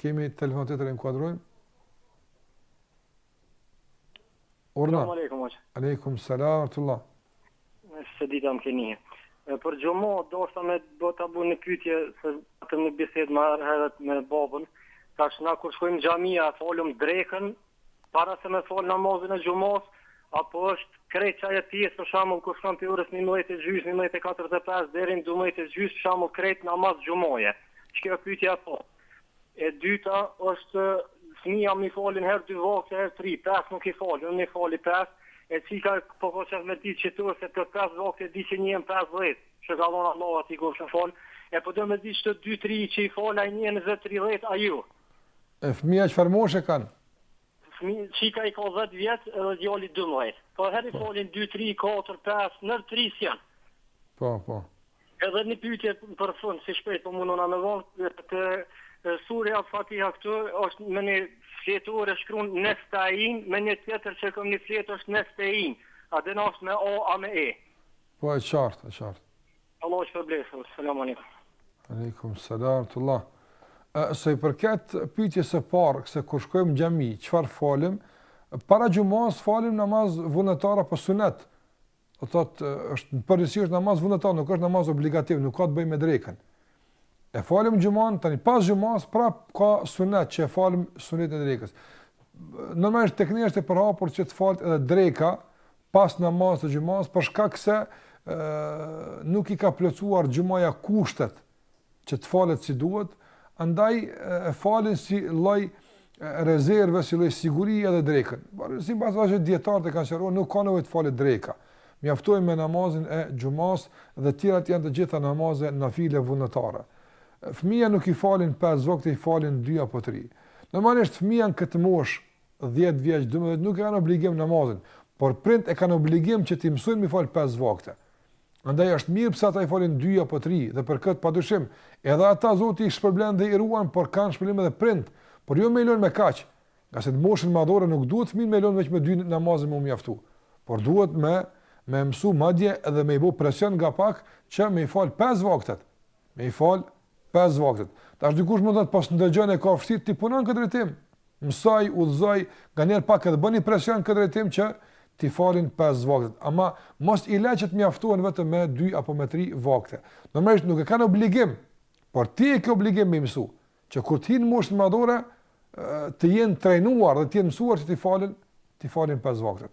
Kemi telefonatë ta inkuadrojmë. Urdhno. Salam
aleikum, hoxhë.
Aleikum, salam, rahmetullah.
Si dita më keni. Për xhuma, deshta me ta bo një pytje, se patëm një bisedë më herët me babën, tash na kur shkojmë xhamia, falim drekën, para se me fal namazin e xhumas, apo është krejt qajo pjesë për shembull kur shkon prej orës njëmbëdhjetë e gjysmë, njëmbëdhjetë e katërdhetë e pesë deri në dymbëdhjetë e gjysmë për shembull krejt namaz xhumaje. Kjo është pyetja e parë. E dyta është fëmija mi fali një herë dy vakte herë tri, pesë nuk i fali, unë mi fali pesë, e çika po ka qef me ditë që ti thashë për pesë vakte di që njihen pesëdhjetë, që ka dhënë Allahu atij kush e fal, e po do me ditë qato dy tri që i fal a i njihen njëzet tridhjetë a jo.
E fëmija çfar moshe kan?
Fëmijë, çika i ka dhjetë vjet edhe djali dymbëdhjetë. Po herë i po. falin dy, tri, katër, pesë, nën tri s'janë.
Po, po.
Edhe një pyetje për fund, se shpejt po mundona me mbaru, te surja Fatiha këtu është në një fletore e shkruan nestain, në një tjetër që kam një fletë është nestein. A dihet a është me o a me e?
Po e qartë, e qartë.
Allahu ju shpërbleftë. Selam
aleikum. Aleikum selam rahmetullah. Sa i përket pyetjes së parë, se kur shkojmë në xhami, çfarë falim? Para xhumës falim namaz vullnetar apo sunet. Do të thotë është në përgjithësi është namaz vullnetar, nuk është namaz obligativ, nuk ka të bëjë me drekën. E falim xhumën tani pas xhumës prap ka sunet që falim sunetin e drekës. Normalisht tek ne është e përhapur që të falet edhe dreka pas namazit të xhumës për shkak se nuk i ka plotësuar xhumaja kushtet që të falet si duhet, andaj e falin si lloj rezerve, si lloj sigurie edhe drekën. Por siç pashë dijetarët e kanë sqaruar nuk ka nevojë të falet dreka. Mjaftojmë me namazin e xhumës dhe të tjerat janë të gjitha namaze nafile vullnetare. Fëmija nuk i falin pesë vakte, i falin dy apo tri. Normalisht fëmija në këtë moshë 10 vjeç, 12 nuk e kanë obligim namazin, por prindt e kanë obligim që t'i mësojnë me i fal pesë vakte. Andaj është mirë pse ata i falin dy apo tri dhe për këtë padyshim edhe ata Zoti i shpërblen dhe i ruan, por kanë shpërblim edhe prindt, por jo me i lënë me kaq. Ngase te moshën madhore nuk duhet fëmin me lënë veç me dy namazë me u mjaftu, por duhet me, me i mësu madje edhe me i bo presion nga pak që me i falë 5 vaktet, Me i fal pesë vaktet. Tash dikush mund të thotë, po s'ndëgjon e ka vështirë ti puno në këtë drejtim. Mësoji, udhëzoji, nganjëherë pak edhe bëni presion në këtë drejtim që t'i falin pesë vaktet. Ama mos i lë që të mjaftohen vetëm me dy apo me tri vakte. Normalisht nuk e kanë obligim, por ti e ke obligim me i mësu, që kur të hin në moshën madhore të jenë trajnuar dhe të jenë mësuar që t'i falin, t'i falin pesë vaktet.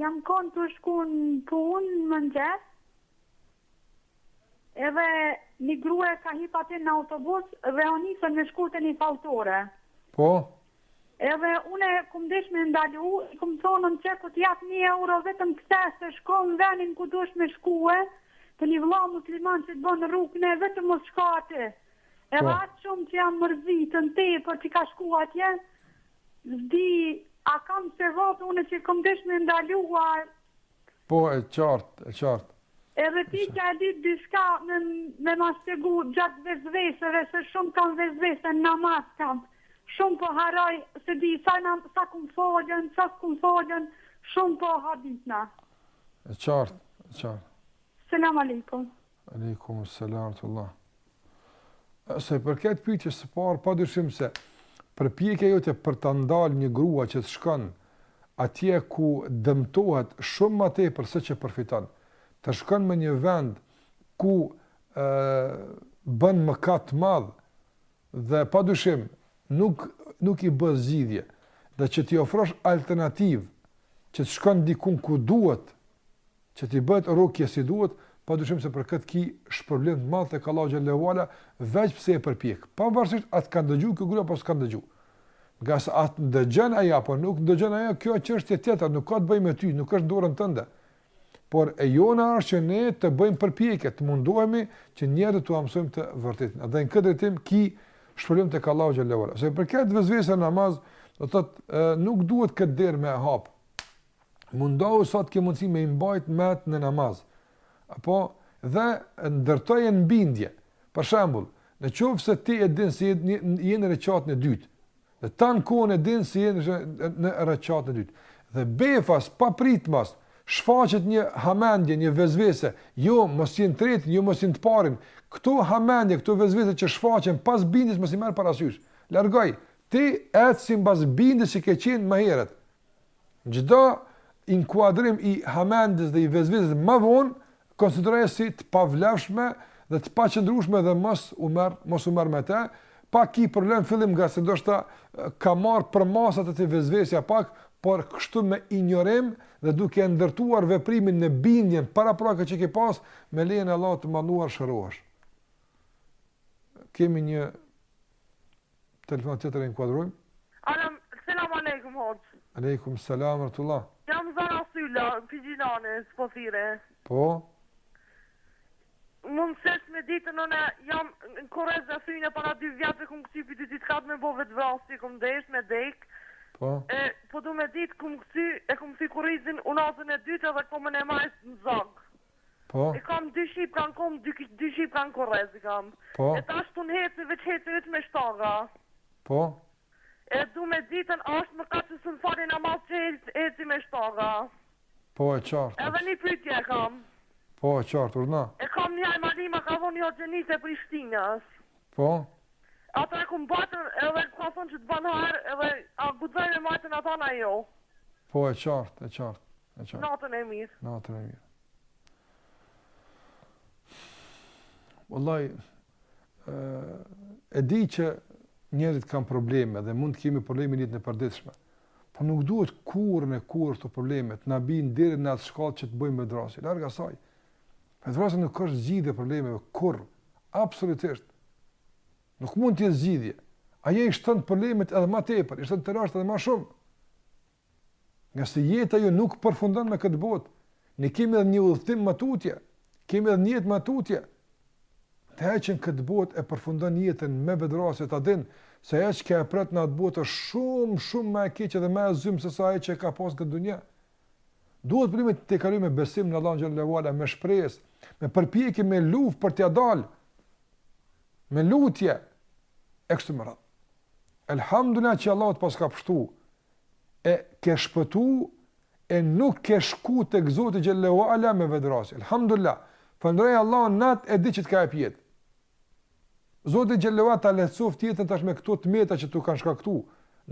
Jam kon tu shku në punë në mëngjes, edhe një grue ka hip aty në autobus dhe u nisën me shku te një faltore.
Po.
Edhe une kum desh me ndalu, i kum thonë unë qe po të jap një euro vetëm kthe se shko në venin ku dush me shkue, te një vëlla musliman që të bon rukje vetëm mos shko aty. Edhe aq shumë që jam mërzitën tepër që ka shku atje, Sdi a kam sevap unë që kom desh me ndalu a.
Po e qartë, e qartë.
Edhe ti qe e di diçka me ma shpjegu gjatë vezveseve se shumë kam vezvese në namaz kam shumë po harroj se di sa sa kum falën sa skum falën shumë po habitna.
E qartë, e qartë.
Selam alejkum.
Alejkum selam tullah. Sa i përket pyetjes së parë, padyshim se përpjekja jote për ta ndalë një grua që të shkon atje ku dëmtohet shumë më tepër se që përfiton, të shkon në një vend ku ë bën mëkat të madh dhe padyshim nuk nuk i bë zgjidhje dhe që t'i ofrosh alternativë që të shkon dikun ku duhet që t'i bëhet rukje si duhet, padyshim se për këtë ki shpërblim të madh tek Allahu xhele ue ala, veç pse je përpjek. Pavarësisht a të ka ndëgju kjo grua apo s'ka ndëgju. Ngase a të ndëgjon ajo apo nuk ndëgjon ajo, kjo është çështje tjetër, nuk ka të bëjë me ty, nuk është në dorën tënde. Por e jona është që ne të bëjmë përpjekje, të mundohemi që njerëzit t'ua mësojmë të vërtetën. Dhe në këtë drejtim ki shpërblim tek Allahu xhele ue ala. Sa i përket vezveses n'namaz, do të thotë nuk duhet këtë derë me hap. mundohu sa të ke mundësi me i mbajt mendt në namaz, apo dhe ndërtoje në bindje, për shembul, në qoftë se ti e din se je në reqatin e dytë, dhe tanë kohën e din se je në reqatin e dytë, dhe befas, papritmas, shfaqet një hamendje, një vezvese, jo, mos je n'tretin, jo, mos je n'të parin, këto hamendje, këto vezvese që shfaqen pas bindjes, mos i merr parasysh, largoj, ti ec simbas bindjes që ke qenë më heret, Çdo inkuadrim i hamendjes dhe i vezveses më vonë konsideroje si të pavlefshme dhe të paqëndrueshme dhe mos u merr mos u merr me të, pak ki problem n'fillim ngase ndoshta ka marrë përmasa te ti vezvesja pak, por kështu me injorim dhe duke e ndërtuar veprimin në bindjen paraprake që ke pas, me lejen e Allahut të Madhëruar shërohesh. Kemi një Telefon tjetër, e inkuadrojmë.
Alam, selam alejkum
hoxh. Alejkum selam rahmetullah.
Jam Zara Syla, Pigjinane, s'po thire.
Po.
Mund desha me ditë në në jam në kurriz e thyne para dy vjetëve këmë kësi për dy ditë kat me bo vetëvrasje kam desh me dek
po.
e po du me ditë këmë kësi e këmë kësi kurrizin unazën e dytë edhe këmë në majtë në zogë
Po.
E kam dy shipka n'kom dy dy shipka n'kurriz i kam.
Po.
E tash tu n'heci veç heci veç me shtaga.
Po.
E du me ditën a asht mëkat që s'un fali namaz që heci me shtaga.
Po e qartë.
Edhe ni pyetje e kam.
Po e qartë urdhna.
E kam ni hajmali ma ka dhon ni hoxhë n'rreth t'Prishtinës.
Po.
Ata e kam bajt edhe ka thon që të ban hajër edhe a guxoj me majt ata apo jo.
Po e qartë e qartë.
Natën e mirë.
Natën e mirë. Wallahi e di që njerëzit kanë probleme dhe mund të kemi probleme në jetën e përditshme. Po nuk duhet kurrë e kurrë këto probleme të na binë deri në atë shkallë që të bëjmë vetëvrasje. Larg asaj. Vetëvrasja nuk është zgjidhje e problemeve kurr. Absolutisht. Nuk mund të jetë zgjidhje. Ajo i shton problemet edhe më tepër, i shton telashet edhe më shumë. Ngase jeta jonë nuk përfundon me këtë botë, ne kemi edhe një udhëtim më tutje, kemi edhe një jetë më tutje, ai që n'këtë botë e përfundon jetën me vetëvrasje ta dijë se ajo që e pret në atë botë është shumë shumë më e keqe dhe më e zymtë se sa ajo që ka pas n'këtë dunja. Duhet problemet t'i kalojmë me besim në Allahun xhelle ve ala me shpresë, me përpjekje, me luftë për t'ia dalë. Me lutje e kështu me radhë. Elhamdulillah që Allahu të paska pshtu e ke shpëtu e nuk ke shku tek Zoti xhelle ve ala me vetëvrasje. Elhamdulillah. Falënderoj Allahun natë e ditë që të ka dhënë jetë. Zoti xhelle ve ala ta lehtësoftë jetën tash me këto të meta që t'u kanë shkaktu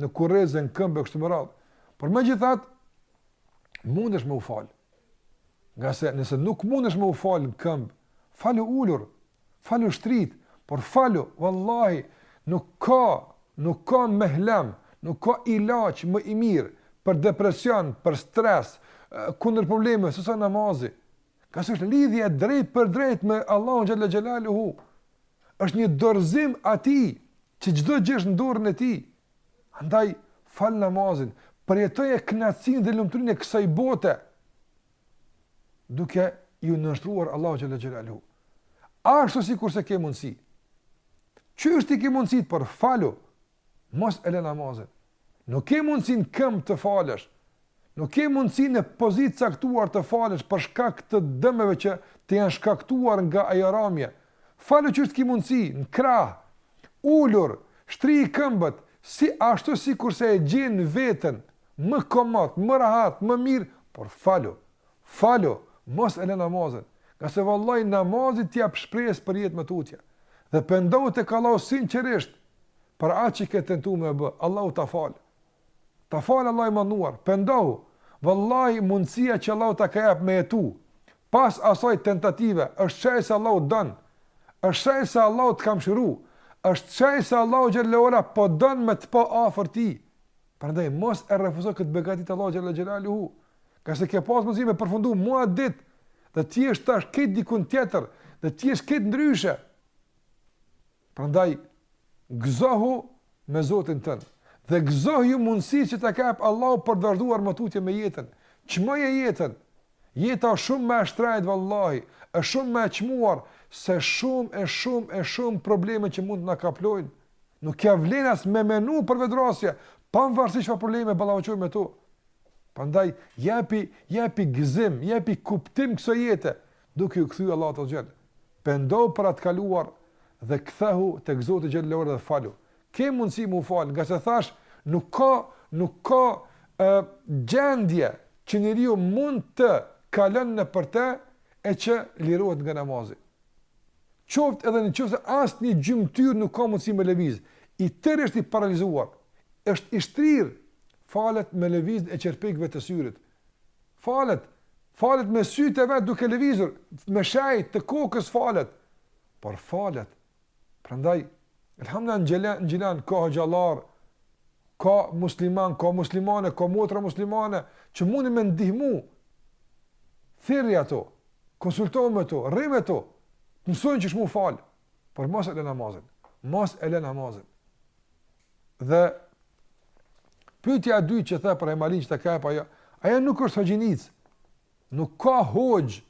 në kurriz e në këmbë e kështu me radhë. Por megjithatë mundesh me u fal. Ngase nëse nuk mundesh me u fal në këmbë, falu ulur, Falu shtrit, por falu, vallahi, nuk ka, nuk ka mehlem, nuk ka ilaç më i mirë për depresion, për stres, kundër problemeve, sesa namazi. Ngase është lidhje e drejtpërdrejtë me Allahun xhelle xhelaluhu. është një dorëzim atij, që çdo gjë është në dorën e tij. Andaj, fale namazin, përjetoje knaqsinë dhe lumturinë e kësaj bote, duke ju nënshtruar Allahu xhalla xhelalu. Ashtu sikur se ke mundsi. Qysh t'i ke mundsitë por falu, mos e lë namazin. Nuk ke mundsi në këmbë të falësh. Nuk ke mundsi në pozitë të caktuar të falësh për shkak të dëmeve që të janë shkaktuar nga ajo ramje. Falu qysh t'ke mundsi në krah, ulur, shtri këmbët, si ashtu sikur se e gjen veten Më komat, më rahat, më mirë, por falu. Falu, mos e lë namazin, ngase vallahi namazi të jep shpresë për jetë më tutje. Dhe pendohu tek Allahu sinqerisht për atë që ke tentuar me bë, Allahu ta fal. Ta fal Allahu i madhëruar, pendohu. Vallahi mundësia që Allahu ta ka jap me jetu pas asaj tentative është shej se Allahu t'don. Është shej se Allahu të ka mëshiru, është shej se Allahu xhelle ve ala po don me t'pa afër tij. Prandaj mos e refuzo këtë begati të Allahu xhalla xhelaluhu, ngase ke pas mundësi me përfundu n'at ditë, dhe ti ishe tash ke dikun tjetër, dhe ti ishe krejt ndryshe. Prandaj, gëzohu me Zotin tënd, dhe gëzohju mundësisë që ta ka jap Allahu për të vazhduar më tutje me jetën, çmoje jetën, jeta është shumë më e shtrejtë vallahi, është shumë më e çmuar, se shumë e shumë e shumë probleme që mund të na kaplojnë, Nuk ja vlen as me menu për vetvrasje, pamvarësisht çfar probleme ballafaqohesh me to. Prandaj, jepi, jepi gëzim, jepi kuptim kësaj jete, duke ju kthy Allahut xhelle. Pendohu për të kaluarën dhe kthehu tek Zoti xhelle ve ala dhe falu. Ke mundësi mu fal, ngase thash, nuk ka, nuk ka e, gjendje që njeriu mund të kalon nëpër te e që lirohet nga namazi. qoftë edhe në qoftë se asnjë gjymtyrë nuk ka mundësi me lëviz, i tërë është i paralizuar, është i shtrirë, falet me lëvizjen e qerpikëve të syrit, falet, falet me sytë e vet duke lëvizur, me shejë të kokës falet, por falet, Prandaj, elhamdullah, në Gjilan, ka hoxhallarë, ka musliman, ka muslimane, ka motra muslimane, që mundin me t'ndihmu, thirri ato, konsultohu me to, rri me to, të mësojnë qysh mu fal, por mos e le namazin, mos e le namazin. Dhe, pytja e dytë që the për hajmalinë që ta ka jap, ajo, ajo nuk është hoxhinicë, nuk ka hoxë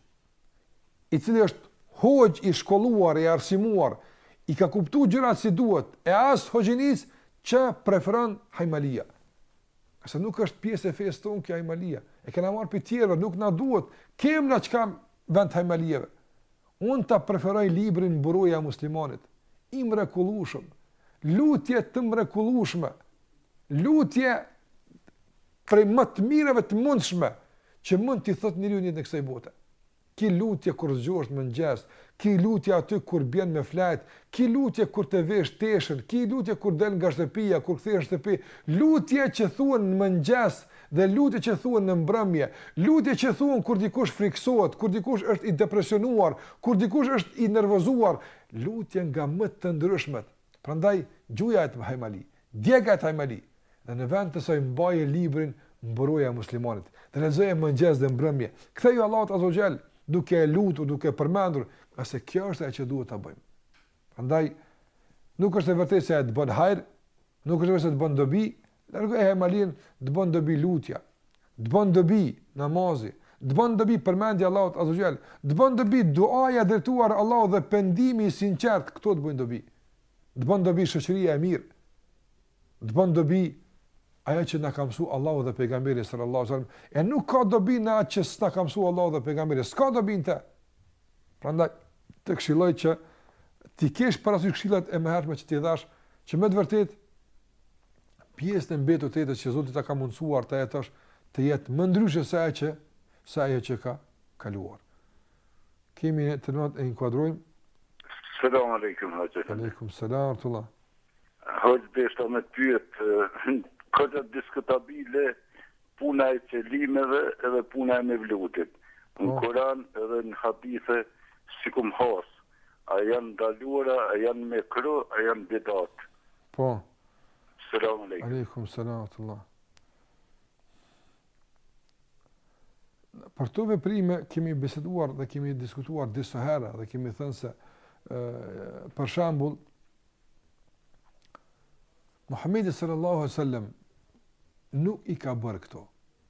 i cili është hoxhë i shkolluar i arsimuar, i ka kuptuar gjërat si duhet, e as hoxhinicë që preferon hajmalia. Se nuk është pjesë e fesë tonë kjo hajmalia. E kena marrë pi tjerëve, nuk na duhet. Kem na çka n'vend hajmalieve. Unë ta preferoj librin Mburoja e muslimanit. I mrekullueshëm. Lutje të mrekullueshme. Lutje prej më të mirave të mundshme që mund t'i thotë njeriu në kësaj bote. Ki lutje kur zgjohesh në mëngjes, ki lutje aty kur bjen me flet, ki lutje kur të vesh teshën, ki lutje kur del nga shtëpia, kur kthehesh në shtëpi, lutje që thuhen në mëngjes dhe lutje që thuhen në mbrëmje, lutje që thuhen kur dikush frikësohet, kur dikush është i depresionuar, kur dikush është i nervozuar, lutje nga më të ndryshmet. Prandaj, gjuje atë hajmali, djege atë hajmali, dhe në vend të saj mbaje librin Mburoja e Muslimanit, dhe lexoje mëngjes dhe mbrëmje, ktheju Allahut Azza wa Jall, duke e lutur, duke e përmendur, ngase kjo është ajo që duhet ta bëjmë. Prandaj, nuk është e vërtetë se të bën hajr, nuk është e vërtetë se të bën dobi, Largoje hajmalin, të bën dobi lutja, të bën dobi namazi, të bën dobi përmendja e Allahut azza wa jall, të bën dobi duaja drejtuar Allahut dhe pendimi i sinqertë, këto të bëjnë dobi. Të bën dobi shoqëria e mirë. Të bën dobi ajo që na ka mësuar Allahu dhe pejgamberi sallallahu alajhi wasallam, e nuk ka dobi në atë që s'na ka mësuar Allahu dhe pejgamberi. S'ka dobi në të. Prandaj të këshilloj që t'i kesh parasysh këshillat e mëhershme që t'i dhashë, që me të vërtetë pjesën e mbetur të jetës që Zoti ta ka mundësuar ta jetosh të jetë më ndryshe se ajo që se ajo që ka kaluar. Kemi në të nëtë e inkuadrojmë.
Selam aleikum, hoxhë.
Aleikum, selam,
rahmetullah. Hoxhë deshta me pyet, këtë diskutabile puna e qelimeve edhe puna e mevlutit. Në oh. Kuran edhe në hadithe, s'i kom hasë, A janë të ndaluara a janë mekruh a janë bidat.
Po.
Selam alejkum.
Alejkum selam wa rahmetullah. Për këto veprime kemi biseduar dhe kemi diskutuar disa herë dhe kemi thënë se ë për shembull Muhamedi sallallahu alaihi wasallam nuk i ka bërë këto.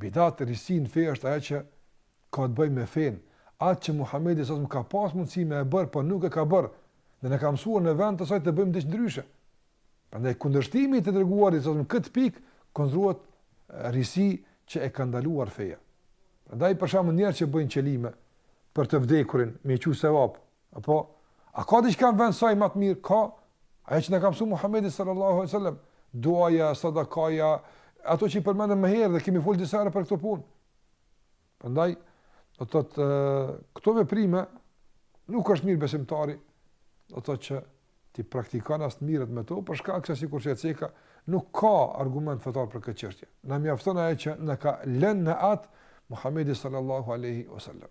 Bidat, risi në fe është ajo që ka të bëjë me fenë, atë që Muhamedi sallam ka pas mundësi me e bërë, po nuk e ka bërë, dhe na ka mësuar në vend të saj të bëjmë diç ndryshe. Prandaj kundërshtimi i të dërguarit sallam në këtë pikë, konsiderohet risi që e ka ndaluar feja. Prandaj për shembull njerëz që bëjnë qelime për të vdekurin, me i çu sevap, Apo, a ka diçka në vend të saj ma të mirë? Ka, ajo që na ka msu Muhammedi sallallahu alai sallam, duaja, sadakaja, ato që i përmendëm më herë dhe kemi folë disa herë për këto punë. Prandaj, do të thotë këto veprime, nuk është mirë besimtari, do të thotë që t'i praktikon as të merret me to, për shkak se sikur që e ceka, nuk ka argument fetar për këtë çështje. Na mjafton ajo që na ka lënë emanet Muhammedi sallallahu aleyhi wasallam.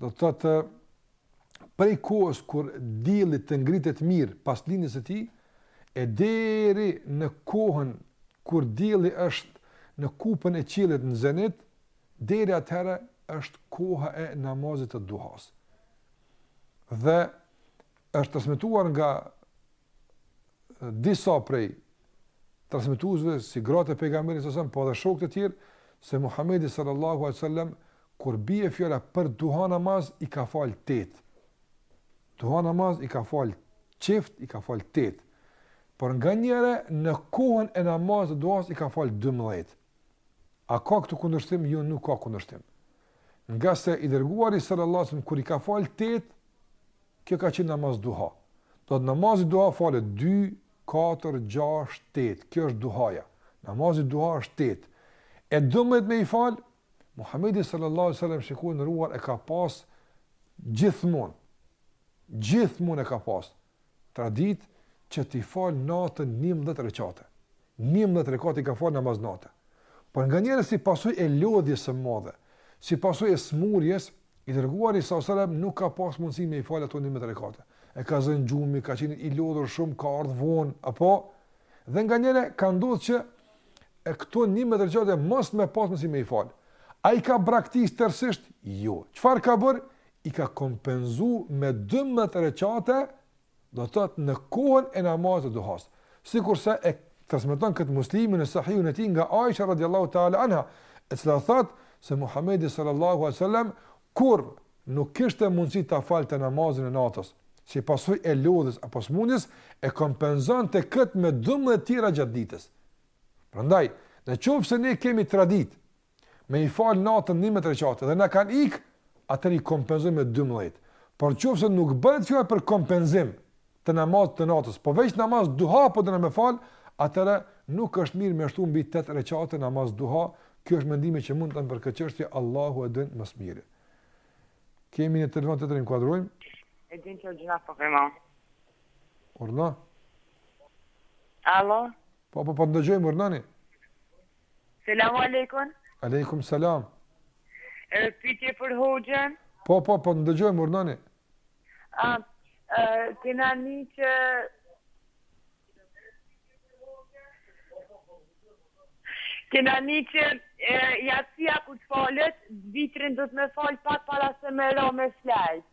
do të thotë prej kohës kur dielli të ngritet mirë pas lindjes së tij e deri në kohën kur dielli është në kupën e qiellit në zenit deri atëherë është koha e namazit të duhas dhe Është transmetuar nga disa prej transmetuesve si gratë e pejgamberit sallallahu alajhi wasallam, po edhe shokët e tjerë se Muhamedi sallallahu alajhi wasallam kur bie fjala për duha namaz i ka fal tetë. Duha namaz i ka fal çift, i ka fal tetë. Por nganjëherë në kohën e namazit të duhas i ka fal 12. A ka këtu kundërshtim? Jo, nuk ka kundërshtim. Ngase i dërguari sallallahu alajhi wasallam kur i ka fal tetë Kjo ka qenë namaz duha. Do të thotë namazi duha falet 2, 4, 6, 8. Kjo është duhaja. Namazi duha është 8. E 12 me i falë, Muhammedi sallallahu sallam shikues i nderuar e ka pas gjithmonë. Gjithmonë e ka pas traditë që t'i falë natën 11 rekate. 11 rekate i ka falë namaz natë. Por nganjëherë si pasojë e lodhjes së madhe, si pasojë e smurjes, I dërguari sallallahu alejhi selam nuk ka pas mundësi me i falë ato 11 rekate. E ka zënë gjumi, ka qenë i lodhur shumë, ka ardh vonë, apo dhe nganjëherë ka ndodh që këto 11 rekate mos me pas mundësi me i falë. A i ka braktis tërsisht? Jo. Çfarë ka bërë? I ka kompenzu me 12 rekate Do të thotë në kohën e namazit të duhas. Sikurse e transmeton këtë Muslimi në Sahihun e tij nga Aisha radhiyallahu ta'ala anha, e cila thotë se Muhamedi sallallahu alaihi wasallam kur nuk kishte mundësi ta falte namazin e natës, si pasojë e lodhjes apo smundjes, e kompenzonte këtë me dymbëdhjetë të tjera gjatë ditës. Prandaj, në qoftë se ne kemi traditë me i fal natën njëmbëdhjetë rekate dhe na kanë ik, atëherë i kompenzojmë me dymbëdhjetë. Por qoftë se nuk bëhet fjalë për kompenzim të namazit të natës, po veç namaz duha po dona me fal, atëherë nuk është mirë me shtu mbi tetë rekate namaz duha, ky është mendimi që mund të them për këtë çështje, Allahu e din më së miri. Kemi një telefonatë, ta inkuadrojmë?
E din që gjëna po përma.
Urdhno?
Alo?
Po, po, po, dëgjojmë, urdhnoni?
Selam alejkun.
Alejkum selam.
Një pyetje për hoxhën?
Po, po, po, dëgjojmë, urdhnoni.
A, e, kena një që... Kena një që e, jacia kur të falet, vitrin duhet me falë pak para se me ra me
fjetë.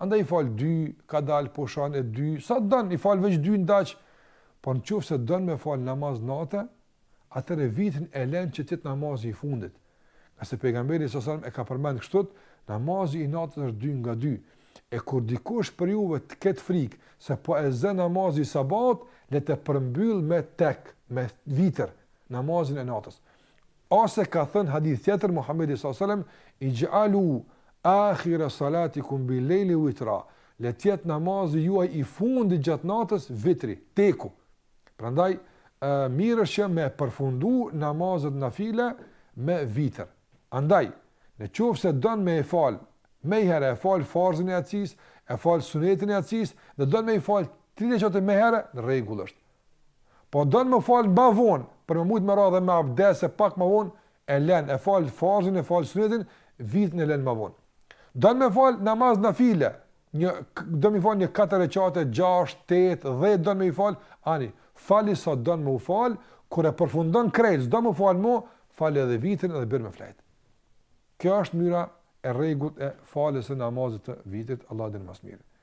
Andaj i fal dy, ka dalë boshan e dy, sa t'don, i fal veç dy n'daç, por në qoftë se don me fal namaz nate, atëherë vitrin e len që të jetë namazi i fundit. Nga se pejgamberi a.s. e ka përmend kështu, namazi i natës është dy nga dy. E kur dikush prej juve të ketë frikë se po e zë namazi i sabahut, le ta përmbyll me tek, me vitër namazin e natës. Ose ka thënë hadith tjetër Muhamedi a.s. ixh'alu akhira salatikum bil lejli vitra, le të jetë namazi juaj i fundit gjatë natës vitri, teku. Prandaj mirë është që me i përfundu namazet nafile me vitër. Andaj, në qoftë se don me i fal menjëherë, e fal farzin e jacis, e fal sunetin e jacis dhe don me i fal tri reqate menjëherë, në rregull është. Po don me u fal ma vonë, për me mujt me ra edhe me abdes e pak më vonë e len, e fal farzin e fal sunetin, vitrin e len më vonë. Don me fal namaz nafile, një do me i fal një katër rekate, gjashtë, tetë, dhjetë don me fal, ani, fali sa don me u fal, kur e përfundon krejt, s'do me u fal ma, fal edhe vitrin edhe bjer me flejt. Kjo është mënyra e rregullt e faljes së namazit të
vitrit, Allahu e
di më së miri.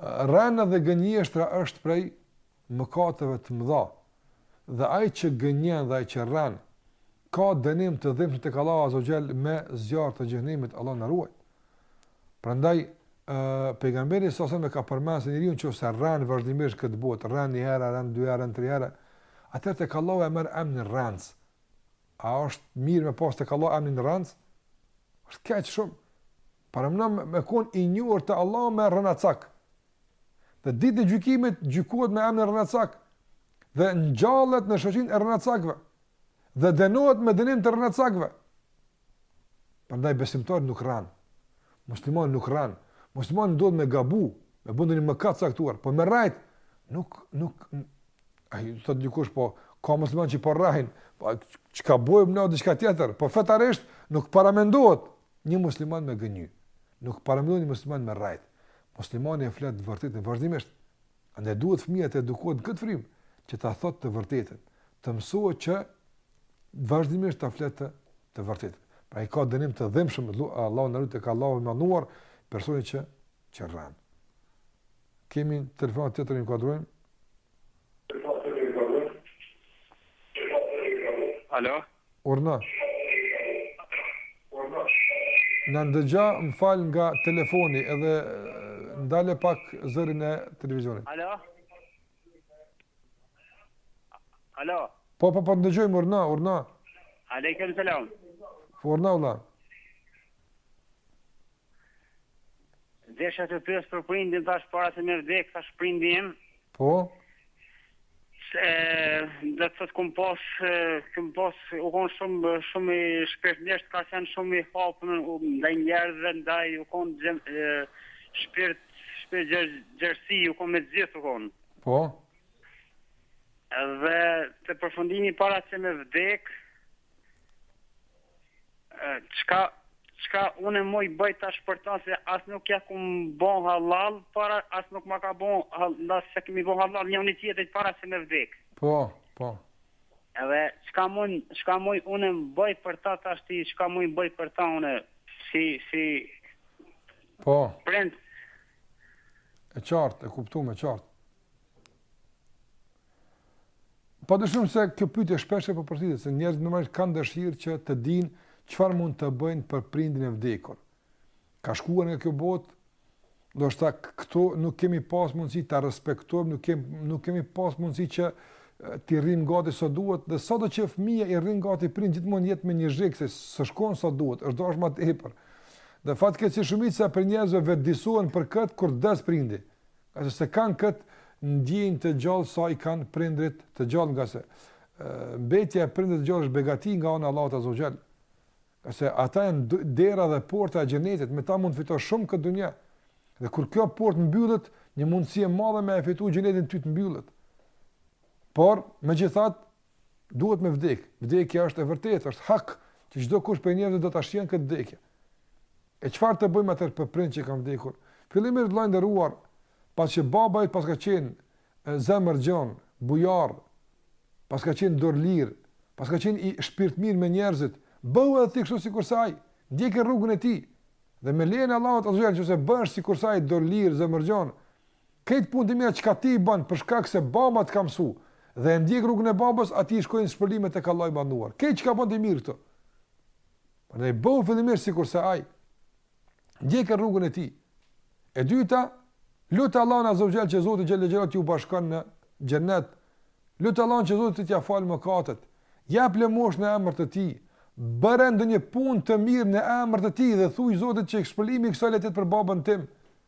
Rrena dhe gënjeshtra është prej mëkateve të mëdha. Dhe ai që gënjen dhe ai që rren ka dënim të dhimbshëm tek Allahu Azze ue Xhel me zjarr të xhehenemit, Allahu na ruajt. Prandaj pejgamberi a.s. e ka përmendur se njeriu n'qoftë se rren vazhdimisht n'këtë botë, rren një herë, rren dy herë, rren tri herë, atëherë tek Allahu e merr emrin rrenc. A është mirë me pas tek Allahu emnin rrenc? Është keq shumë. Paramendo me kon i njohur te Allahu me rrenacak. Dhe ditën e gjykimit gjykohet me emnin rrenacak. Dhe ngjallet në shoqninë e rrenacakëve. Dhe dënohet me dënim të rrenacakëve. Prandaj besimtari nuk rren. Muslimani nuk rren. Muslimani ndodh me gabu. Me bë ndonjë mëkat t'caktuar. Por po me rrejt. Nuk, nuk, A do të thotë dikush po ka muslimanë që po rrejnë, po çka bëjmë ne diçka tjetër, po fetarisht nuk paramendohet një musliman me gënjy. Nuk paramendohet një musliman me rrejt. Muslimani e flet t'vërtetën vazhdimisht. Andaj duhet fëmija të edukohet në këtë frymë, që ta thotë të vërtetën, të mësohet që vazhdimisht ta flet të, të vërtetën. Pra ai ka dënim të dhimshëm, Allahu na rujt, tek Allahu i madhëruar personi që që rren. Kemi telefonat të të të reinkuadrojmë.
Alo?
Urdhno. Urdhno. Na dëgjo më fal nga telefoni edhe ndale pak zërin e televizionit.
Alo? Alo?
Po, po, po, të ndëgjojmë, urdhno, urdhno.
Alejkem selam.
Po, urdhno, urdhno.
Desha të pyes për prindin tash para se me vdek tash prindi im.
Po.
Se do të thotë kum pas kum pas u kon shumë shumë i shpirtërisht ka qenë shumë i hapur ndaj njerëzve ndaj u kon gjem, e, shpirt shpirtgjer, gjersi u kon me të gjithë u kon.
Po.
Edhe te përfundimi para se me vdek Çka, çka une muj me bo tash për ta se as nuk ja kum bo hallall, pra as nuk ma ka bo hallall, s'ia kemi bo hallall njëni-tjetrit para se me vdek.
Po, po.
Edhe çka mund, çka muj une me bo për ta tash ti, çka muj me bo për ta une, si, si...
Po.
Prind.
E qartë, e kuptum, e qartë. Padyshim se kjo pyetje shpeshherë përsëritet se njerëzit normalisht kanë dëshirë që të dinë çfarë mund të bëjnë për prindin e vdekur. Ka shkuar nga kjo botë, ndoshta këtu nuk kemi pas mundësi ta respektojmë, nuk kemi nuk kemi pas mundësi që t'i rrimë gati sa duhet, dhe sado që fëmija i rrin gati prindit gjithmonë jet me një çikë se s'është kon sa duhet, është dashur më tepër. Dhe fatkeqësisht shumica prej njerëzve vetëdijesohen për këtë kur vdes prindi. Ata s'e kanë këtë ndjenjë të gjallë sa i kanë prindërit të gjallë ngase mbetja e prindit të gjallë është begati nga ana e Allahut azze ue xhel. Ngase ata janë dera dhe porta e xhenetit, me ta mund të fitosh në këtë dunja. Dhe kur kjo portë mbyllet, një mundësi e madhe me e fitu xhenetin ty të mbyllet. Por, megjithatë, duhet me vdek, vdekja është e vërtetë, është hak, që çdokush prej njerëzve do ta shijon këtë vdekje. E çfarë të bëjmë atëherë për prind që kanë vdekur? Fillimisht vëlla i nderuar, pasi që babai yt paska qenë zemërgjanë, bujar, paska qenë dorlirë, paska qenë i shpirtmirë me njerëzit, bëhu edhe ti kështu sikurse ai, ndjeke rrugën e tij, dhe me lejën e Allahut azze ue xhel, qëse bëhesh sikurse ai dorlirë, zemërgjanë, Krejt punë të mira çka ti i ban për shkak se baba të ka mësu dhe e ndjek rrugën e babës atij i shkojnë shpërblimet tek Allahu i Madhëruar. Krejt çka bën të mirë këtu. Prandaj bëhu fillimisht sikurse ai ndjeke rrugën e tij. E dyta, lut Allahun azze ue xhel që Zoti xhel-le xhelal t'ju bashkon në xhennet. Lut Allahun që Zoti t'ia fal mëkatet. Jap lëmoshë në emër të tij. Bëre ndonjë punë të mirë në emër të tij dhe thuaj Zotit që shpërblimi i kësaj le të
jetë për
babën tim.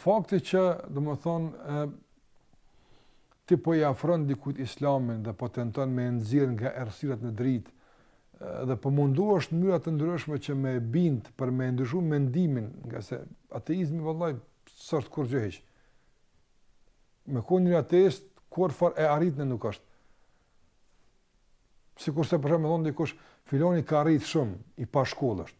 Fakti që, domethënë, ti po i afron dikujt Islamin dhe po tenton me e nxjerr nga errësira në dritë dhe po mundohesh në mënyra të ndryshme që me e bind për me e ndryshu mendimin, ngase ateizmi vallahi s'është kurgjë hiç. Me konë ateist kurrfarë e arritme nuk është. Sikurse për shembull thonë dikush filani ka arrit shumë i pashkollë është.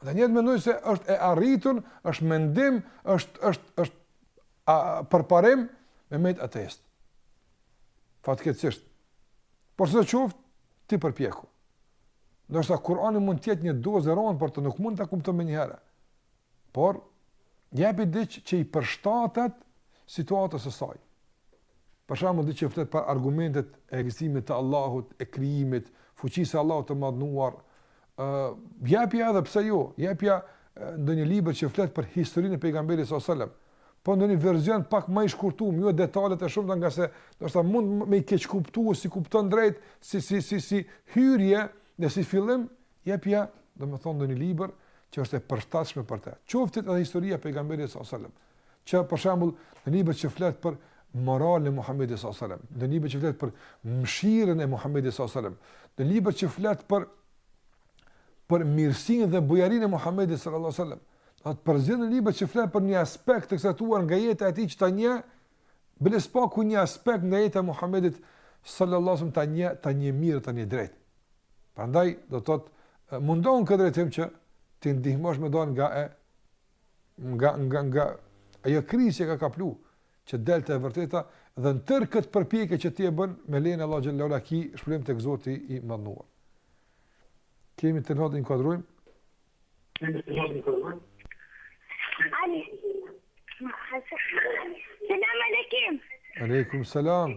Dhe njerëzit mendojnë se është e arritur, është mendim, është është është a përparim me mbet ateist. Fatkeqësisht. Por sido qoftë ti përpjeku. Ndoshta Kurani mund të jetë një dozë e rëndë për të nuk mund ta kupton menjëherë. Por jepi diç që i përshtatet situatës së saj. Për shembull, diç që flet për argumentet e ekzistimit të Allahut, e krijimit, fuqisë së Allahut të madhnuar, ë jepja edhe pse jo, jepja ndonjë libër që flet për historinë e pejgamberit sallallahu alajhi wasallam. Po ndonjë version pak më i shkurtuar, me jo detalet e shumta ngase ndoshta mund me i keqkuptu, s'i kupton drejt, si si si si hyrje dhe si fillim jepja, domethënë ndonjë libër që është e përshtatshme për të. Qoftë edhe historia e pejgamberit sallallahu alajhi wasallam. Që për shembull, një libër që flet për moralin e Muhamedit sallallahu alajhi wasallam, një libër që flet për mëshirën e Muhamedit sallallahu alajhi wasallam, një libër që flet për për mirësinë dhe bujarinë e Muhamedit sallallahu alajhi wasallam, pra përzgjidhe një libër që flet për një aspekt të caktuar nga jeta e tij që ta njeh bile së paku një aspekt nga jeta e Muhamedit sallallahu alajhi wasallam ta njeh ta njeh mirë ta njeh drejt. Prandaj do të thotë mundohu n'këtë drejtim që t'i ndihmosh me dalë nga e nga nga nga ajo krizë që e ka kaplu, që del te e vërteta dhe në tërë këtë përpjekje që ti e bën me lejen e Allahut xhele ue ala ki shpërblim tek Zoti i madhnuar. Kemi thirrje ta inkuadrojmë. Kemi thirrje ta inkuadrojmë. Ali. Selam aleikum. Aleikum selam.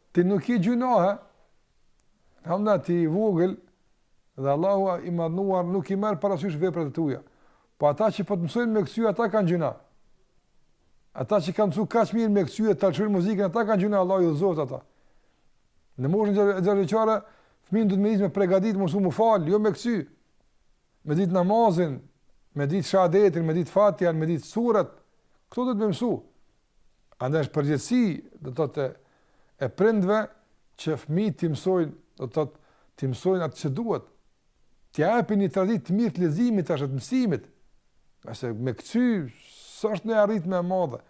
Ti nuk ki gjynah, ama ti i vogël, dhe Allahu i madhnuar nuk i merr parasysh veprat e tuja. Po ata që po të mësojnë me kcy, ata kanë gjynah. Ata që t'kanë mësu kaq mirë me kcy e ta lëshojnë muzikën, ata kanë gjynah, Allahu i udhëzoftë ata. Në moshën gjashtëvjeçare, fëminë duhet me ditë me përgatit, me mësu me u falë, jo me kcy. Me ditë namazin, me ditë shehadetin, me ditë Fatihan, me ditë suret, këto duhet me mësu. Andaj është përgjegjësi, do të thotë e prindve që fëmijët t'i mësojnë, do të thotë t'i mësojnë atë që duhet. T'ia japin një traditë të mirë të leximit tash të mësimit. Se me kcy s'është ndonjë arritme e madhe.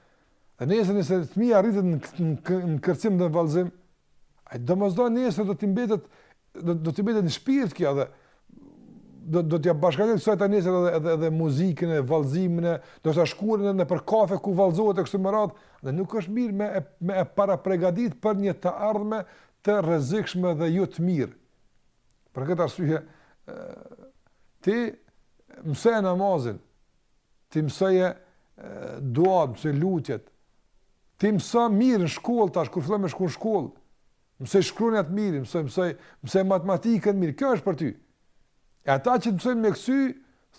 Dhe nesër nëse fëmija rritet në kërcim dhe vallëzim, ai domosdo nesër do t'i mbetet do do t'i mbetet në shpirt kjo dhe do do t'ja bashkëngjet kësaj nesër edhe edhe edhe muzikën e vallëzimin e do të shkuar nëpër kafe ku vallëzohet e kështu me radhë dhe nuk është mirë me me e parapërgatit për një të ardhme të rrezikshme dhe jo të mirë për këtë arsye ti mësoje namazin ti mësoje duat mësoji lutjet ti mëso mirë në shkollë tash kur fillon me shku në shkollë Mësoj shkronjat mirë, mësoj, mësoj, mësoj matematikën mirë, kjo është për ty. E ata që të mësojnë me kcy,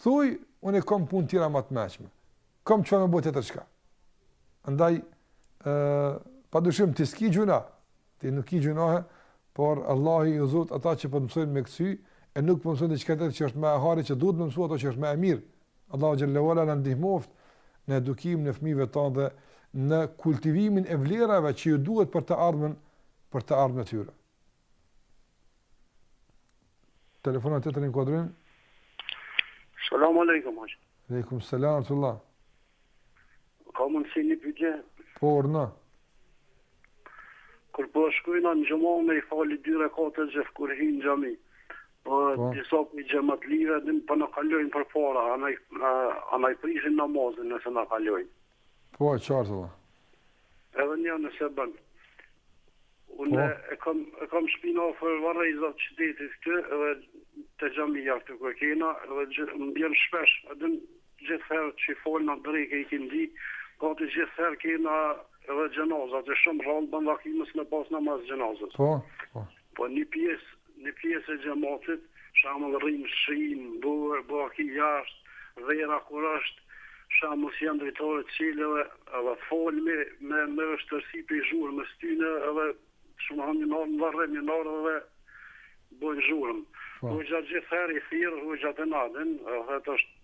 thuj, unë e kom punë tjera ma të mençme. Kom çfa me bo tjetër çka. Andaj, e, pa dyshim, ti s'ki gjynah, ti nuk ki gjynahe, por Allahu i udhëzoftë ata që po të mësojnë me kcy, e nuk po të mësojnë diçka që është më e hajrit, që duhet me mësu ato që është më e mirë, Allahu xhelle ue ala na ndihmoftë në edukimin e fëmijëve tanë dhe në kultivimin e vlerave që ju duhet për të ardhmen, për të ardhmen e tyre. Telefonat të të rinkuadrin?
Salam aleikum, hoxhë.
Aleikum, salam rahmetullah.
Ka mundësi një pyetje?
Po urdhëro.
Kur po shkojna në xhuma me i fali dy rekate gjithë kur hyjnë në xhami. Po, po. disa prej xhematlive dhe po na kalojnë përpara, a na i, a na i prishin namazin nëse na kalojnë.
Po, e qartë, Allah.
Edhe një nëse bën. Unë e kam e kam shpinë afër varrezat të qytetit këtu edhe te xhamia këtu ku e kena edhe gjë, më bjen shpesh edhe gjithherë që falna drekë ikindi gati gjithherë kena edhe xhenazat dhe shumë rrallë bën vaki mos me pas namaz xhenazes
po po
po një pjesë Një pjesë e xhematit, për shembull rri në shi, në borë, baki jashtë, vera kur është, për shembull që janë dritaret çelë, edhe falmi me me vështërsi prej zhurmës së tyne edhe shumë herë një natë në varrim janë ardhur edhe bojnë zhurmë. Hoxha gjithëherë i thirr, hoxha Denadin, thotë është